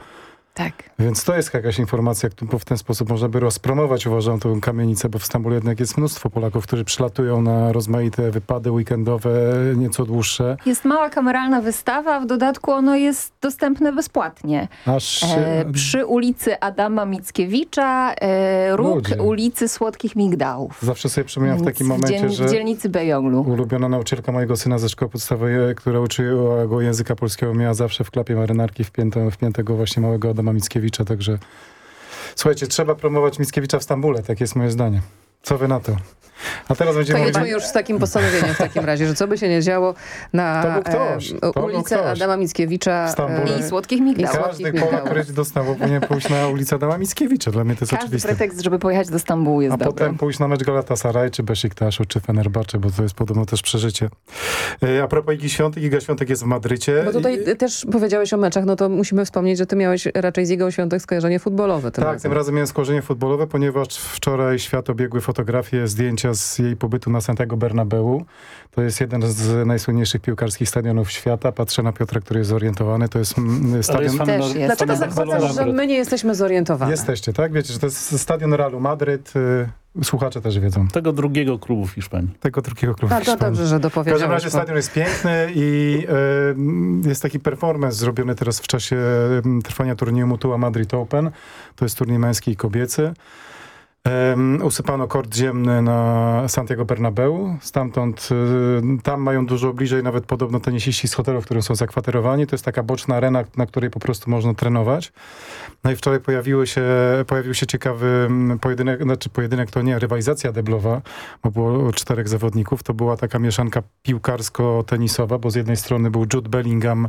Tak. Więc to jest jakaś informacja, którą w ten sposób można by rozpromować, uważam, tą kamienicę, bo w Stambule jednak jest mnóstwo Polaków, którzy przylatują na rozmaite wypady weekendowe, nieco dłuższe. Jest mała kameralna wystawa, a w dodatku ono jest dostępne bezpłatnie. Aż. E, przy ulicy Adama Mickiewicza, e, róg Ludzie. ulicy Słodkich Migdałów. Zawsze sobie przypominam w takim w momencie, dzielni- że W dzielnicy Bejoglu. ulubiona nauczycielka mojego syna ze szkoły podstawowej, która uczyła go języka polskiego, miała zawsze w klapie marynarki wpiętą, wpiętego właśnie małego Adama Mickiewicza, także słuchajcie, trzeba promować Mickiewicza w Stambule, tak jest moje zdanie. Co wy na to? A teraz To będziemy jedźmy mówić... już z takim postanowieniem w takim razie, że co by się nie działo na To ktoś, e, to był ulicę ktoś. Adama Mickiewicza Stambule. I Słodkich Migdałów. Każdy Polak, który do Stambułu powinien pójść na ulicę Adama Mickiewicza. Dla mnie to jest Każdy oczywiste. pretekst, żeby pojechać do Stambułu jest A dobry. potem pójść na mecz Galatasaray, czy Besiktaszu, czy Fenerbahce, bo to jest podobno też przeżycie. E, A propos Igi Świątek, Iga Świątek jest w Madrycie. Bo tutaj I- też powiedziałeś o meczach, no to musimy wspomnieć, że ty miałeś raczej z jego świątek skojarzenie futbolowe. Tym Tak, razem. tym razem miałem skojarzenie futbolowe, ponieważ wczoraj świat obiegły fotografie, zdjęcia z jej pobytu na Santiago Bernabeu. To jest jeden z najsłynniejszych piłkarskich stadionów świata. Patrzę na Piotra, który jest zorientowany. To jest mm, stadion... jest fan- Też jest. Dlaczego zachwycasz, że my nie jesteśmy zorientowane? Jesteście, tak? Wiecie, że to jest stadion Realu Madryt. y, Słuchacze też wiedzą. Tego drugiego klubu w Hiszpanii. Tego drugiego klubu. A to Hiszpanii. dobrze, że W każdym dopowiedziałeś. razie stadion jest piękny i y, jest taki performance zrobiony teraz w czasie y, trwania turnieju Mutua Madrid Open. To jest turniej męski i kobiecy. Em, usypano kord ziemny na Santiago Bernabeu. Stamtąd, y, tam mają dużo bliżej nawet podobno tenisiści z hotelu, w którym są zakwaterowani. To jest taka boczna arena, na której po prostu można trenować. No i wczoraj pojawiły się, pojawił się ciekawy pojedynek, znaczy pojedynek to nie, rywalizacja deblowa, bo było czterech zawodników. To była taka mieszanka piłkarsko-tenisowa, bo z jednej strony był Jude Bellingham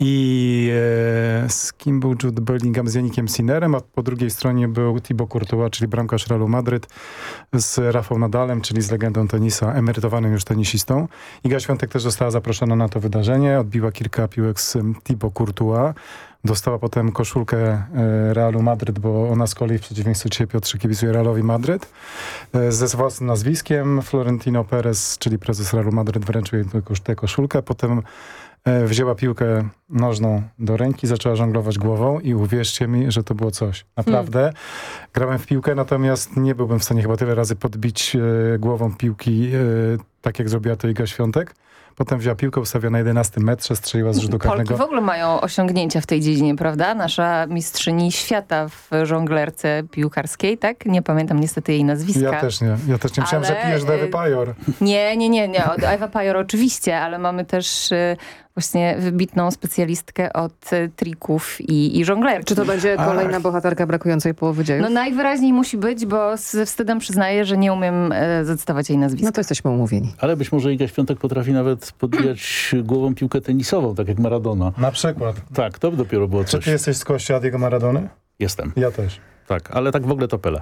i e, z kim był Jude Bellingham? Z Janikiem Sinerem, a po drugiej stronie był Thibaut Courtois, czyli bramkarz Realu Madryt z Rafał Nadalem, czyli z legendą tenisa, emerytowanym już tenisistą. Iga Świątek też została zaproszona na to wydarzenie, odbiła kilka piłek z Thibaut Courtois. Dostała potem koszulkę e, Realu Madryt, bo ona z kolei w przeciwieństwie do Piotrze, kibicuje Realowi Madryt. E, ze własnym nazwiskiem Florentino Perez, czyli prezes Realu Madryt, wręczył jej tę kosz- tę koszulkę. Potem wzięła piłkę nożną do ręki, zaczęła żonglować głową i uwierzcie mi, że to było coś. Naprawdę. Grałem w piłkę, natomiast nie byłbym w stanie chyba tyle razy podbić e, głową piłki, e, tak jak zrobiła to Iga Świątek. Potem wzięła piłkę, ustawiła na 11 metrze, strzeliła z rzutu Polki karnego. w ogóle mają osiągnięcia w tej dziedzinie, prawda? Nasza mistrzyni świata w żonglerce piłkarskiej, tak? Nie pamiętam niestety jej nazwiska. Ja też nie. Ja też nie myślałem, że Ale, pijesz do Ewy Pajor. Nie, nie, nie, nie. Ewa Pajor oczywiście, ale mamy też y, właśnie wybitną specjalistkę od y, trików i, i żonglerki. Czy to będzie kolejna bohaterka brakującej połowy dziejów? No najwyraźniej musi być, bo ze wstydem przyznaję, że nie umiem e, zacytować jej nazwiska. No to jesteśmy umówieni. Ale być może Iga Świątek potrafi nawet podbijać głową piłkę tenisową, tak jak Maradona. Na przykład. Tak, to by dopiero było Czy coś. ty jesteś z kościoła Diego Maradony? Jestem. Ja też. Tak, ale tak w ogóle to Pele.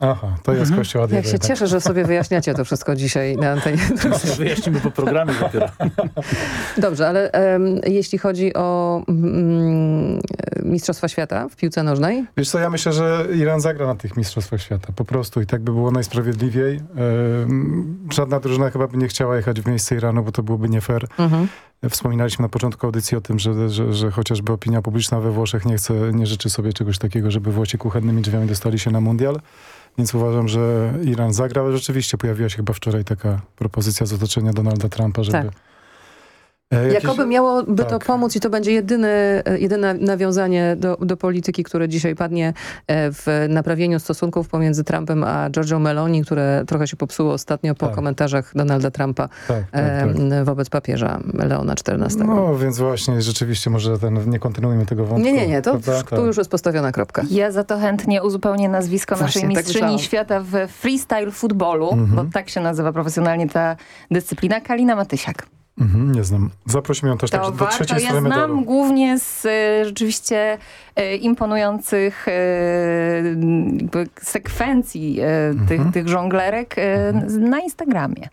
Aha, to jest Mhm. kościół Jak się cieszę, że sobie wyjaśniacie to wszystko dzisiaj na antenie. Wyjaśnimy po programie dopiero. Dobrze, ale em, jeśli chodzi o mm, Mistrzostwa Świata w piłce nożnej, Wiesz co, ja myślę, że Iran zagra na tych Mistrzostwach Świata. Po prostu i tak by było najsprawiedliwiej. Ehm, żadna drużyna chyba by nie chciała jechać w miejsce Iranu, bo to byłoby nie fair. Mhm. Wspominaliśmy na początku audycji o tym, że, że, że chociażby opinia publiczna we Włoszech nie chce, nie życzy sobie czegoś takiego, żeby Włosi kuchennymi drzwiami dostali się na mundial. Więc uważam, że Iran zagra, rzeczywiście pojawiła się chyba wczoraj taka propozycja z otoczenia Donalda Trumpa, żeby... Tak. E, jakieś- jakoby miałoby to tak. pomóc i to będzie jedyny, e, jedyne nawiązanie do, do polityki, które dzisiaj padnie e, w naprawieniu stosunków pomiędzy Trumpem a Giorgio Meloni, które trochę się popsuło ostatnio po Tak. komentarzach Donalda Trumpa Tak, tak, e, tak. wobec papieża Leona XIV. No, więc właśnie rzeczywiście może ten, nie kontynuujmy tego wątku. Nie, nie, nie, to tu już jest postawiona kropka. Ja za to chętnie uzupełnię nazwisko Właśnie, naszej tak mistrzyni świata w freestyle futbolu, Mhm. bo tak się nazywa profesjonalnie ta dyscyplina, Kalina Matysiak. Mhm, nie znam. Zaprosimy ją też To także do warto. trzeciej Ja strony znam medalu. głównie z e, rzeczywiście e, imponujących e, sekwencji e, Mhm. tych, tych żonglerek e, na Instagramie.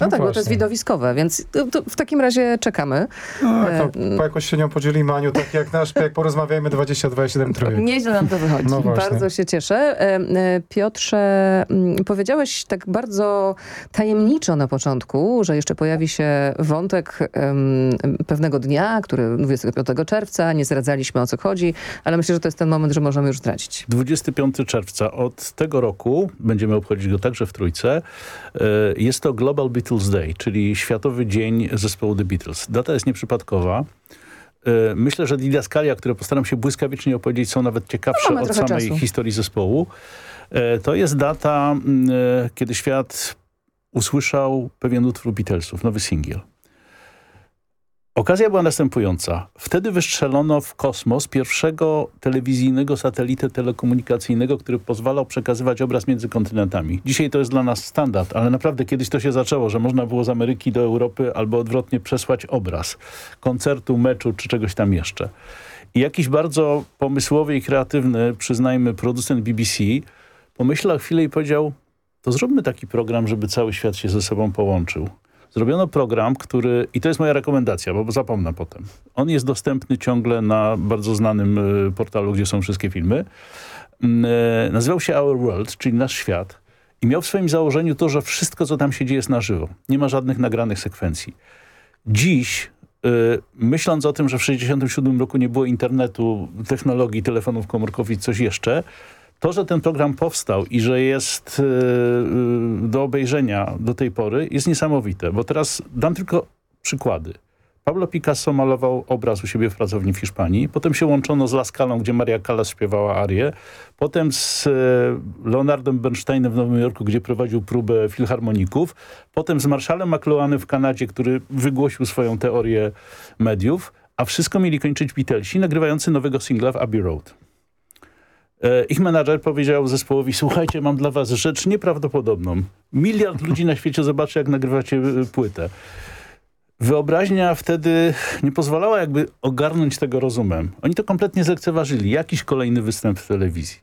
No, tak, bo to właśnie. jest widowiskowe, więc to, to w takim razie czekamy. Tak, E, to po jakoś się nią podzielimy, Aniu, tak jak nasz, jak porozmawiamy 22,7 trójek. Nieźle nam to wychodzi. No właśnie. Bardzo się cieszę. E, e, Piotrze, powiedziałeś tak bardzo tajemniczo na początku, że jeszcze pojawi się wątek em, pewnego dnia, który 25 czerwca, nie zdradzaliśmy o co chodzi, ale myślę, że to jest ten moment, że możemy już zdradzić. 25 czerwca od tego roku, będziemy obchodzić go także w Trójce, e, jest to Global Beatles Day, czyli Światowy Dzień Zespołu The Beatles. Data jest nieprzypadkowa. E, Myślę, że didaskalia, które postaram się błyskawicznie opowiedzieć, są nawet ciekawsze No, od samej czasu. historii zespołu. E, To jest data, mm, e, kiedy świat usłyszał pewien utwór Beatlesów, nowy singiel. Okazja była następująca. Wtedy wystrzelono w kosmos pierwszego telewizyjnego satelitę telekomunikacyjnego, który pozwalał przekazywać obraz między kontynentami. Dzisiaj to jest dla nas standard, ale naprawdę kiedyś to się zaczęło, że można było z Ameryki do Europy albo odwrotnie przesłać obraz koncertu, meczu czy czegoś tam jeszcze. I jakiś bardzo pomysłowy i kreatywny, przyznajmy, producent BBC pomyślał chwilę i powiedział, to zróbmy taki program, żeby cały świat się ze sobą połączył. Zrobiono program, który, i to jest moja rekomendacja, bo zapomnę potem. On jest dostępny ciągle na bardzo znanym y, portalu, gdzie są wszystkie filmy. Mm, y, Nazywał się Our World, czyli Nasz Świat. I miał w swoim założeniu to, że wszystko, co tam się dzieje jest na żywo. Nie ma żadnych nagranych sekwencji. Dziś, y, myśląc o tym, że w 1967 roku nie było internetu, technologii, telefonów komórkowych coś jeszcze, to, że ten program powstał i że jest y, y, do obejrzenia do tej pory jest niesamowite, bo teraz dam tylko przykłady. Pablo Picasso malował obraz u siebie w pracowni w Hiszpanii, potem się łączono z La Scalą, gdzie Maria Callas śpiewała arię, potem z e, Leonardem Bernsteinem w Nowym Jorku, gdzie prowadził próbę filharmoników, potem z Marshallem McLuhanem w Kanadzie, który wygłosił swoją teorię mediów, a wszystko mieli kończyć Beatlesi, nagrywający nowego singla w Abbey Road. E, Ich menadżer powiedział zespołowi, słuchajcie, mam dla was rzecz nieprawdopodobną. Miliard ludzi na świecie zobaczy, jak nagrywacie e, płytę. Wyobraźnia wtedy nie pozwalała jakby ogarnąć tego rozumem. Oni to kompletnie zlekceważyli. Jakiś kolejny występ w telewizji.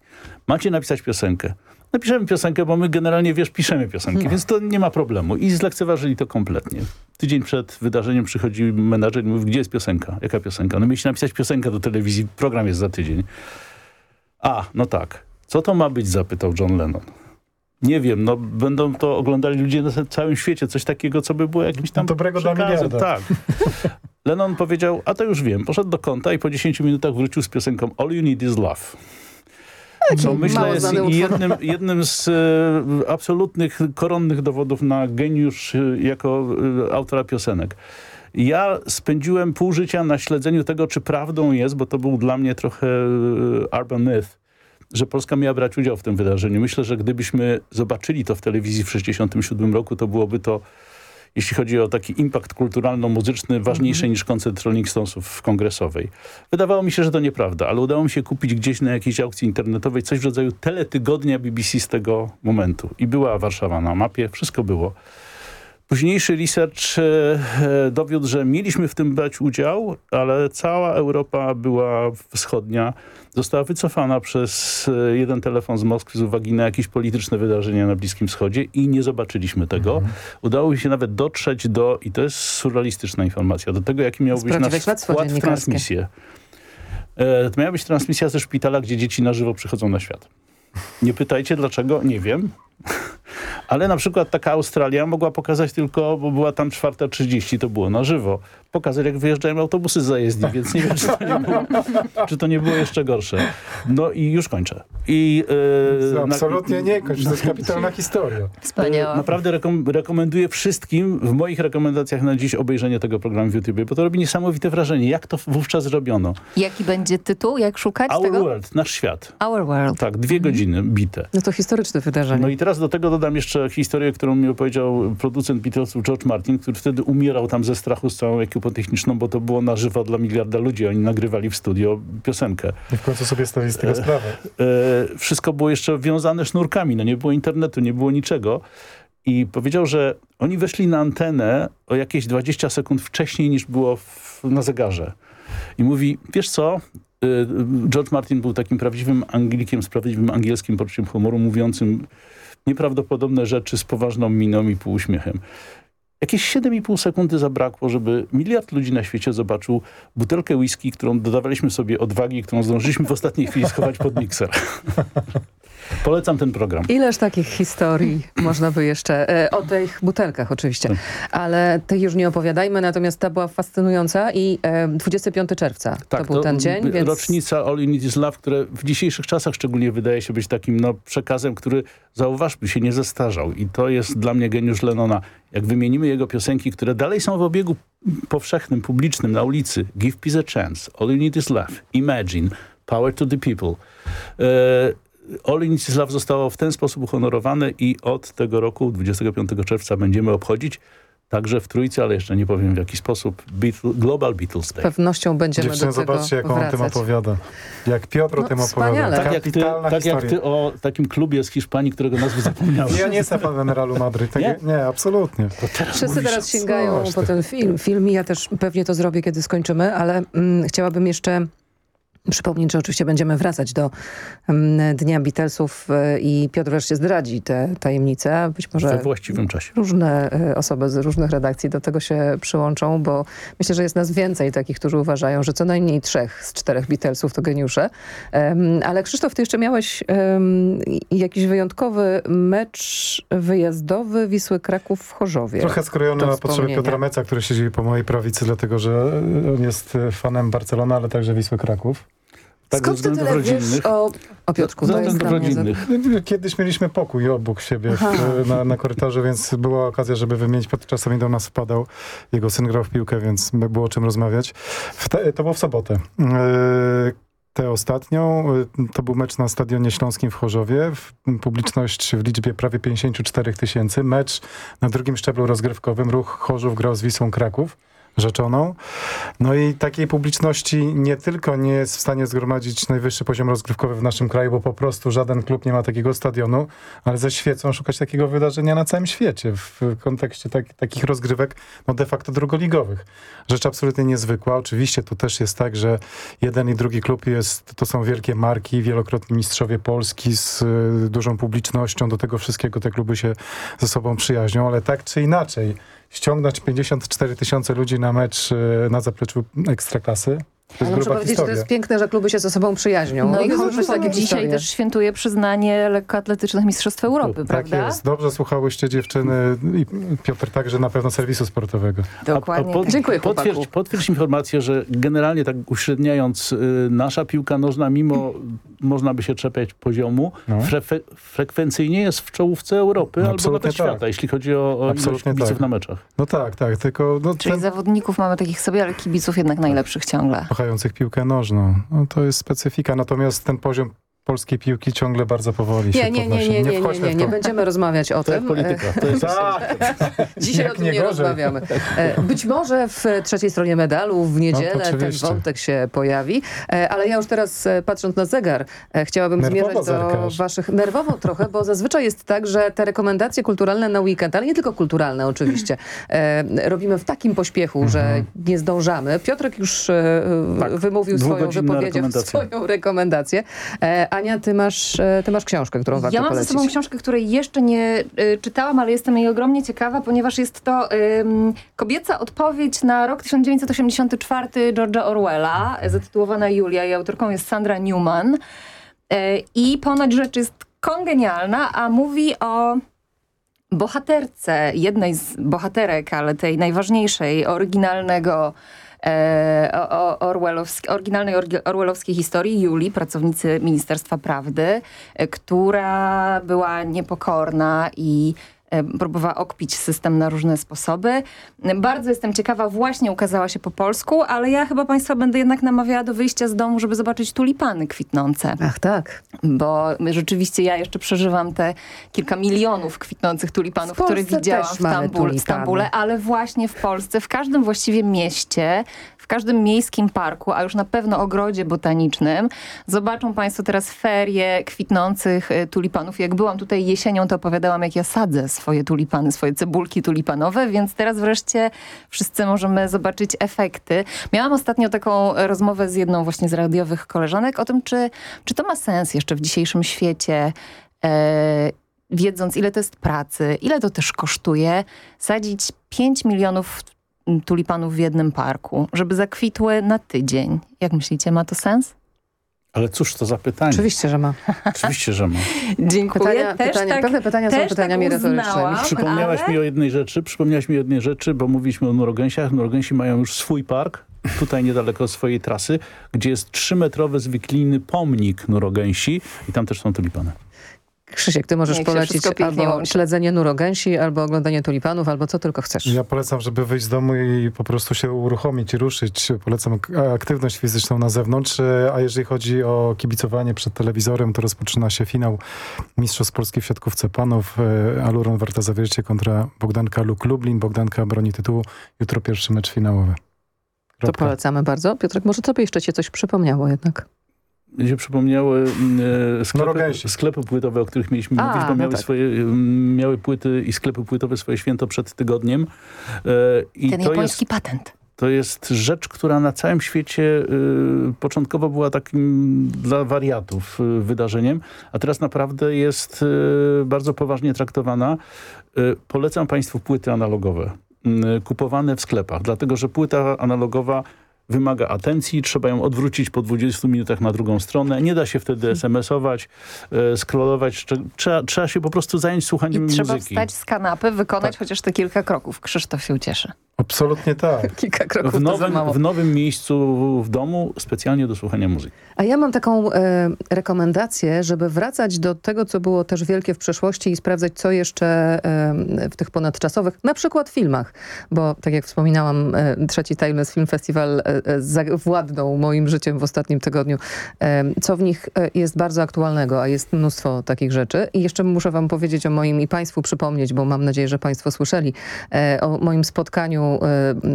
Macie napisać piosenkę. Napiszemy piosenkę, bo my generalnie, wiesz, piszemy piosenki, więc to nie ma problemu. I zlekceważyli to kompletnie. Tydzień przed wydarzeniem przychodzi menadżer i mówi, gdzie jest piosenka? Jaka piosenka? No mieliście napisać piosenkę do telewizji, program jest za tydzień. A, no tak. Co to ma być? Zapytał John Lennon. Nie wiem, no będą to oglądali ludzie na całym świecie. Coś takiego, co by było jakimś tam Dobrego dla przekazem. miliarda. Tak. Lennon powiedział, a to już wiem. Poszedł do konta i po 10 minutach wrócił z piosenką All You Need Is Love. Co myślę jest jednym, jednym z e, absolutnych, koronnych dowodów na geniusz e, jako e, autora piosenek. Ja spędziłem pół życia na śledzeniu tego, czy prawdą jest, bo to był dla mnie trochę e, urban myth, że Polska miała brać udział w tym wydarzeniu. Myślę, że gdybyśmy zobaczyli to w telewizji w 1967 roku, to byłoby to, jeśli chodzi o taki impact kulturalno-muzyczny, ważniejsze niż koncert Rolling Stonesów w kongresowej. Wydawało mi się, że to nieprawda, ale udało mi się kupić gdzieś na jakiejś aukcji internetowej coś w rodzaju teletygodnia BBC z tego momentu. I była Warszawa na mapie, wszystko było. Późniejszy research e, e, dowiódł, że mieliśmy w tym brać udział, ale cała Europa była wschodnia została wycofana przez e, jeden telefon z Moskwy z uwagi na jakieś polityczne wydarzenia na Bliskim Wschodzie i nie zobaczyliśmy tego. Udało mi się nawet dotrzeć do, i to jest surrealistyczna informacja, do tego, jaki miał być nasz wkład w transmisję. To miała być transmisja ze szpitala, gdzie dzieci na żywo przychodzą na świat. Nie pytajcie dlaczego, nie wiem. Ale na przykład taka Australia mogła pokazać tylko, bo była tam 4.30, to było na żywo. Pokazać jak wyjeżdżają autobusy z zajezdni, więc nie wiem, czy to nie było, czy to nie było jeszcze gorsze. No i już kończę. I, e, Absolutnie nie kończ, to jest kapitalna historia. E, Naprawdę rekom rekomenduję wszystkim w moich rekomendacjach na dziś obejrzenie tego programu w YouTube, bo to robi niesamowite wrażenie. Jak to wówczas zrobiono? Jaki będzie tytuł? Jak szukać Our tego? World, nasz świat. Our World. Tak, dwie godziny bite. No to historyczne wydarzenie. No i teraz do tego dodam jeszcze historię, którą mi opowiedział producent Beatlesów George Martin, który wtedy umierał tam ze strachu z całą ekipą techniczną, bo to było na żywo dla miliarda ludzi. Oni nagrywali w studio piosenkę. I w końcu sobie zdali z tego sprawę. E, wszystko było jeszcze wiązane sznurkami, no nie było internetu, nie było niczego. I powiedział, że oni weszli na antenę o jakieś 20 sekund wcześniej niż było w, na zegarze. I mówi, wiesz co, y, George Martin był takim prawdziwym Anglikiem z prawdziwym angielskim poczuciem humoru, mówiącym nieprawdopodobne rzeczy z poważną miną i półuśmiechem. Jakieś 7,5 sekundy zabrakło, żeby miliard ludzi na świecie zobaczył butelkę whisky, którą dodawaliśmy sobie odwagi, którą zdążyliśmy w ostatniej chwili schować pod mikser. Polecam ten program. Ileż takich historii można by jeszcze, e, o tych butelkach oczywiście, Tak. ale tych już nie opowiadajmy, natomiast ta była fascynująca i e, 25 czerwca to był ten dzień, więc Rocznica All You Need Is Love, które w dzisiejszych czasach szczególnie wydaje się być takim no, przekazem, który zauważmy się nie zestarzał i to jest dla mnie geniusz Lennona. Jak wymienimy jego piosenki, które dalej są w obiegu powszechnym, publicznym, na ulicy. Give Peace a Chance, All You Need Is Love, Imagine, Power to the People. E, All Love zostało w ten sposób uhonorowane i od tego roku, 25 czerwca będziemy obchodzić także w Trójcy, ale jeszcze nie powiem w jaki sposób, Beatle, Global Beatles z Day. pewnością będziemy Dziewczyny, do tego zobaczcie, jak on o tym opowiada. Jak Piotr o No, tym wspaniale. opowiada. Tak jak, ty, tak jak ty o takim klubie z Hiszpanii, którego nazwy zapomniałem. Ja nie jestem fanem Realu Madryt. Tak, Nie? nie? absolutnie. Wszyscy mówisz, teraz sięgają po ten film. Film i ja też pewnie to zrobię, kiedy skończymy, ale mm, chciałabym jeszcze przypomnieć, że oczywiście będziemy wracać do mm, Dnia Beatlesów e, i Piotr wreszcie zdradzi te tajemnice. Być może We właściwym czasie. różne e, osoby z różnych redakcji do tego się przyłączą, bo myślę, że jest nas więcej takich, którzy uważają, że co najmniej trzech z czterech Beatlesów to geniusze. Ale Krzysztof, ty jeszcze miałeś jakiś wyjątkowy mecz wyjazdowy Wisły Kraków w Chorzowie. Trochę skrojony na potrzeby. Piotra Meca, który siedzi po mojej prawicy, dlatego że on jest e, fanem Barcelony, ale także Wisły Kraków. Tak, Skąd ty tyle wiesz rodzinnych. o, o Piotrku? Ze To jest względów dla mnie za- rodzinnych. Kiedyś mieliśmy pokój obok siebie w, na, na korytarzu, więc była okazja, żeby wymienić. Piotr czasami do nas wpadał. Jego syn grał w piłkę, więc było o czym rozmawiać. W te, to było w sobotę. Yy, Tę ostatnią, yy, to był mecz na Stadionie Śląskim w Chorzowie. W- Publiczność w liczbie prawie 54 tysięcy. Mecz na drugim szczeblu rozgrywkowym. Ruch Chorzów grał z Wisłą Kraków. Rzeczoną. No i takiej publiczności nie tylko nie jest w stanie zgromadzić najwyższy poziom rozgrywkowy w naszym kraju, bo po prostu żaden klub nie ma takiego stadionu, ale ze świecą szukać takiego wydarzenia na całym świecie w kontekście tak, takich rozgrywek no de facto drugoligowych. Rzecz absolutnie niezwykła. Oczywiście to też jest tak, że jeden i drugi klub jest, to są wielkie marki, wielokrotni mistrzowie Polski z y, dużą publicznością. Do tego wszystkiego te kluby się ze sobą przyjaźnią, ale tak czy inaczej ściągnąć 54 tysiące ludzi na mecz y, na zapleczu Ekstraklasy, to muszę powiedzieć, że to historia. jest piękne, że kluby się ze sobą przyjaźnią. No i Lubię Chorzów słyszeć takie dzisiaj też świętuje przyznanie lekkoatletycznych Mistrzostw Europy, Tak prawda? jest. Dobrze słuchałyście dziewczyny i Piotr także na pewno serwisu sportowego. Dokładnie. po- tak. Dziękuję, potwierdź, potwierdź informację, że generalnie tak uśredniając, y, nasza piłka nożna, mimo można by się czepiać poziomu, No. fre- frekwencyjnie jest w czołówce Europy No, albo nawet świata, tak. jeśli chodzi o, o ilość Absolutnie kibiców tak. na meczach. No tak, tak, tylko no, Czyli ten zawodników mamy takich sobie, ale kibiców jednak najlepszych ciągle. Kochających piłkę nożną. No, to jest specyfika, natomiast ten poziom polskiej piłki ciągle bardzo powoli Nie, się nie, podnosi. nie, nie, nie, nie, nie, to. będziemy rozmawiać o To tym. polityka. To jest Tak. Dzisiaj Jak o tym nie nie, rozmawiamy. E, Być może w trzeciej stronie medalu w niedzielę ten oczywiście. wątek się pojawi, E, ale ja już teraz e, patrząc na zegar, chciałabym Nerwowo zmierzać do zerkasz. waszych... Nerwowo trochę, bo zazwyczaj jest tak, że te rekomendacje kulturalne na weekend, ale nie tylko kulturalne oczywiście, robimy w takim pośpiechu, że Mhm. nie zdążamy. Piotrek już Tak, wymówił swoją wypowiedzią, swoją rekomendację. E, Ania, ty masz, e, ty masz książkę, którą warto Ja mam polecić. ze sobą książkę, której jeszcze nie y, czytałam, ale jestem jej ogromnie ciekawa, ponieważ jest to kobieca odpowiedź na rok 1984 George'a Orwella, zatytułowana Julia i autorką jest Sandra Newman. Y, I ponoć rzecz jest kongenialna, a mówi o bohaterce, jednej z bohaterek, ale tej najważniejszej, oryginalnego e, o- o- oryginalnej orwellowskiej historii Julii, pracownicy Ministerstwa Prawdy, e, która była niepokorna i e, próbowała okpić system na różne sposoby. Bardzo jestem ciekawa, właśnie ukazała się po polsku, ale ja chyba Państwa będę jednak namawiała do wyjścia z domu, żeby zobaczyć tulipany kwitnące. Ach tak. Bo rzeczywiście ja jeszcze przeżywam te kilka milionów kwitnących tulipanów, które widziałam w, tulipany. w Stambule, ale właśnie w Polsce, w każdym właściwie mieście, w każdym miejskim parku, a już na pewno ogrodzie botanicznym, zobaczą Państwo teraz ferie kwitnących e, tulipanów. Jak byłam tutaj jesienią, to opowiadałam, jak ja sadzę swoje tulipany, swoje cebulki tulipanowe, więc teraz wreszcie wszyscy możemy zobaczyć efekty. Miałam ostatnio taką rozmowę z jedną właśnie z radiowych koleżanek o tym, czy, czy to ma sens jeszcze w dzisiejszym świecie, e, wiedząc ile to jest pracy, ile to też kosztuje, sadzić 5 milionów tulipanów w jednym parku, żeby zakwitły na tydzień. Jak myślicie, ma to sens? Ale cóż to za pytanie? Oczywiście, że ma. Oczywiście, że ma. Dziękuję. Pytania, też pytania, tak, pewne pytania są też pytaniami tak retorycznymi. Przypomniałaś ale... mi o jednej rzeczy, przypomniałaś mi o jednej rzeczy, bo mówiliśmy o nurogęsiach. Nurogęsi mają już swój park, tutaj niedaleko swojej trasy, gdzie jest trzymetrowy z wikliny pomnik nurogęsi i tam też są tulipany. Krzysiek, ty możesz Niech polecić albo łączy. śledzenie nurogęsi, albo oglądanie tulipanów, albo co tylko chcesz. Ja polecam, żeby wyjść z domu i po prostu się uruchomić, ruszyć. Polecam ak- aktywność fizyczną na zewnątrz, a jeżeli chodzi o kibicowanie przed telewizorem, to rozpoczyna się finał Mistrzostw Polski w siatkówce panów. E, Aluron Warta Zawiercie kontra Bogdanka Luk Lublin. Bogdanka broni tytułu. Jutro pierwszy mecz finałowy. To polecamy bardzo. Piotrek, może tobie jeszcze cię coś przypomniało jednak. Mi się przypomniały e, sklepy, sklepy płytowe, o których mieliśmy A, mówić, bo no miały, tak. swoje, m, miały płyty i sklepy płytowe swoje święto przed tygodniem. E, I Ten to japoński jest, patent. to jest rzecz, która na całym świecie y, początkowo była takim dla wariatów y, wydarzeniem, a teraz naprawdę jest y, bardzo poważnie traktowana. Y, polecam Państwu płyty analogowe, y, kupowane w sklepach, dlatego że płyta analogowa wymaga atencji, trzeba ją odwrócić po 20 minutach na drugą stronę. Nie da się wtedy SMS-ować, y, scrollować. Trze- Trzeba, trzeba się po prostu zająć słuchaniem I trzeba muzyki. wstać z kanapy, wykonać chociaż te kilka kroków. Krzysztof się ucieszy. Absolutnie tak. Kilka kroków W to za nowym, mało. w nowym miejscu w domu specjalnie do słuchania muzyki. A ja mam taką e, rekomendację, żeby wracać do tego, co było też wielkie w przeszłości i sprawdzać, co jeszcze e, w tych ponadczasowych, na przykład filmach, bo tak jak wspominałam, e, trzeci Timeless Film Festival e, e, zawładnął moim życiem w ostatnim tygodniu, e, co w nich e, jest bardzo aktualnego, a jest mnóstwo takich rzeczy. I jeszcze muszę wam powiedzieć o moim i państwu przypomnieć, bo mam nadzieję, że państwo słyszeli, e, o moim spotkaniu e,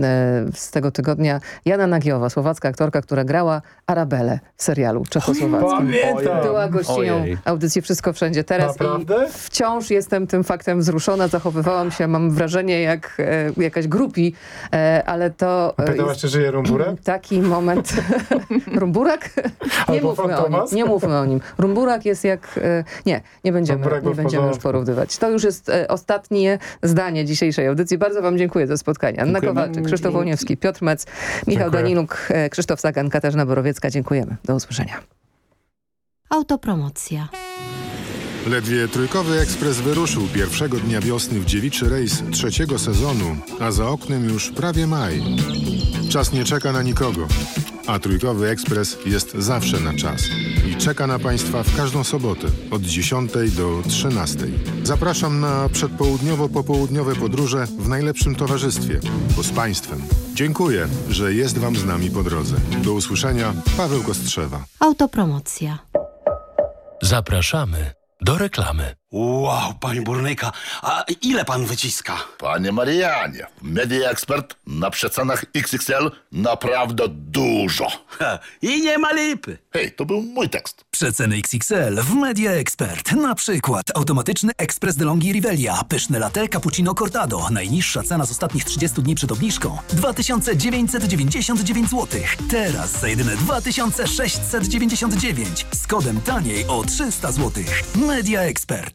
e, z tego tygodnia Jana Nagiowa, słowacka aktorka, która grała Arabelę w serialu czechosłowackim. Pamiętam. Była gościnią Ojej. audycji Wszystko Wszędzie Teraz Naprawdę? i wciąż jestem tym faktem wzruszona. Zachowywałam się, mam wrażenie, jak e, jakaś grupi, e, ale to Pytałaś, jest czy żyje Rumburek? taki moment. Rumburak? nie mówmy o nim. Nie mówmy o nim. Rumburak jest jak... e, Nie, nie będziemy, nie będziemy już porównywać. To już jest e, ostatnie zdanie dzisiejszej audycji. Bardzo wam dziękuję za spotkanie. Anna Dziękujemy. Kowalczyk, Krzysztof Łoniewski, Piotr Mec, Michał Dziękuję. Daninuk, e, Krzysztof Sagan, Katarzyna Borowiecka. Dziękujemy. Do usłyszenia. Autopromocja. Ledwie trójkowy ekspres wyruszył pierwszego dnia wiosny w dziewiczy rejs trzeciego sezonu, a za oknem już prawie maj. Czas nie czeka na nikogo, a trójkowy ekspres jest zawsze na czas i czeka na Państwa w każdą sobotę od 10 do 13. Zapraszam na przedpołudniowo-popołudniowe podróże w najlepszym towarzystwie, bo z Państwem. Dziękuję, że jest Wam z nami po drodze. Do usłyszenia, Paweł Kostrzewa. Autopromocja. Zapraszamy do reklamy. Wow, panie burnyka, a ile pan wyciska? Panie Marianie, Media Expert na przecenach XXL naprawdę dużo. Ha, I nie ma lipy. Hej, to był mój tekst. Przeceny XXL w Media Expert. Na przykład automatyczny ekspres DeLonghi Rivelia, pyszne latte cappuccino cortado. Najniższa cena z ostatnich 30 dni przed obniżką 2999 zł. Teraz za jedyne 2699 z kodem taniej o 300 zł. Media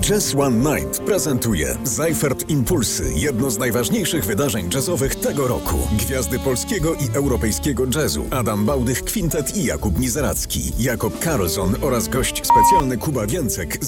Jazz One Night prezentuje Seifert Impulsy, jedno z najważniejszych wydarzeń jazzowych tego roku. Gwiazdy polskiego i europejskiego jazzu Adam Bałdych Kwintet i Jakub Mizeracki, Jakob Karlsson oraz gość specjalny Kuba Więcek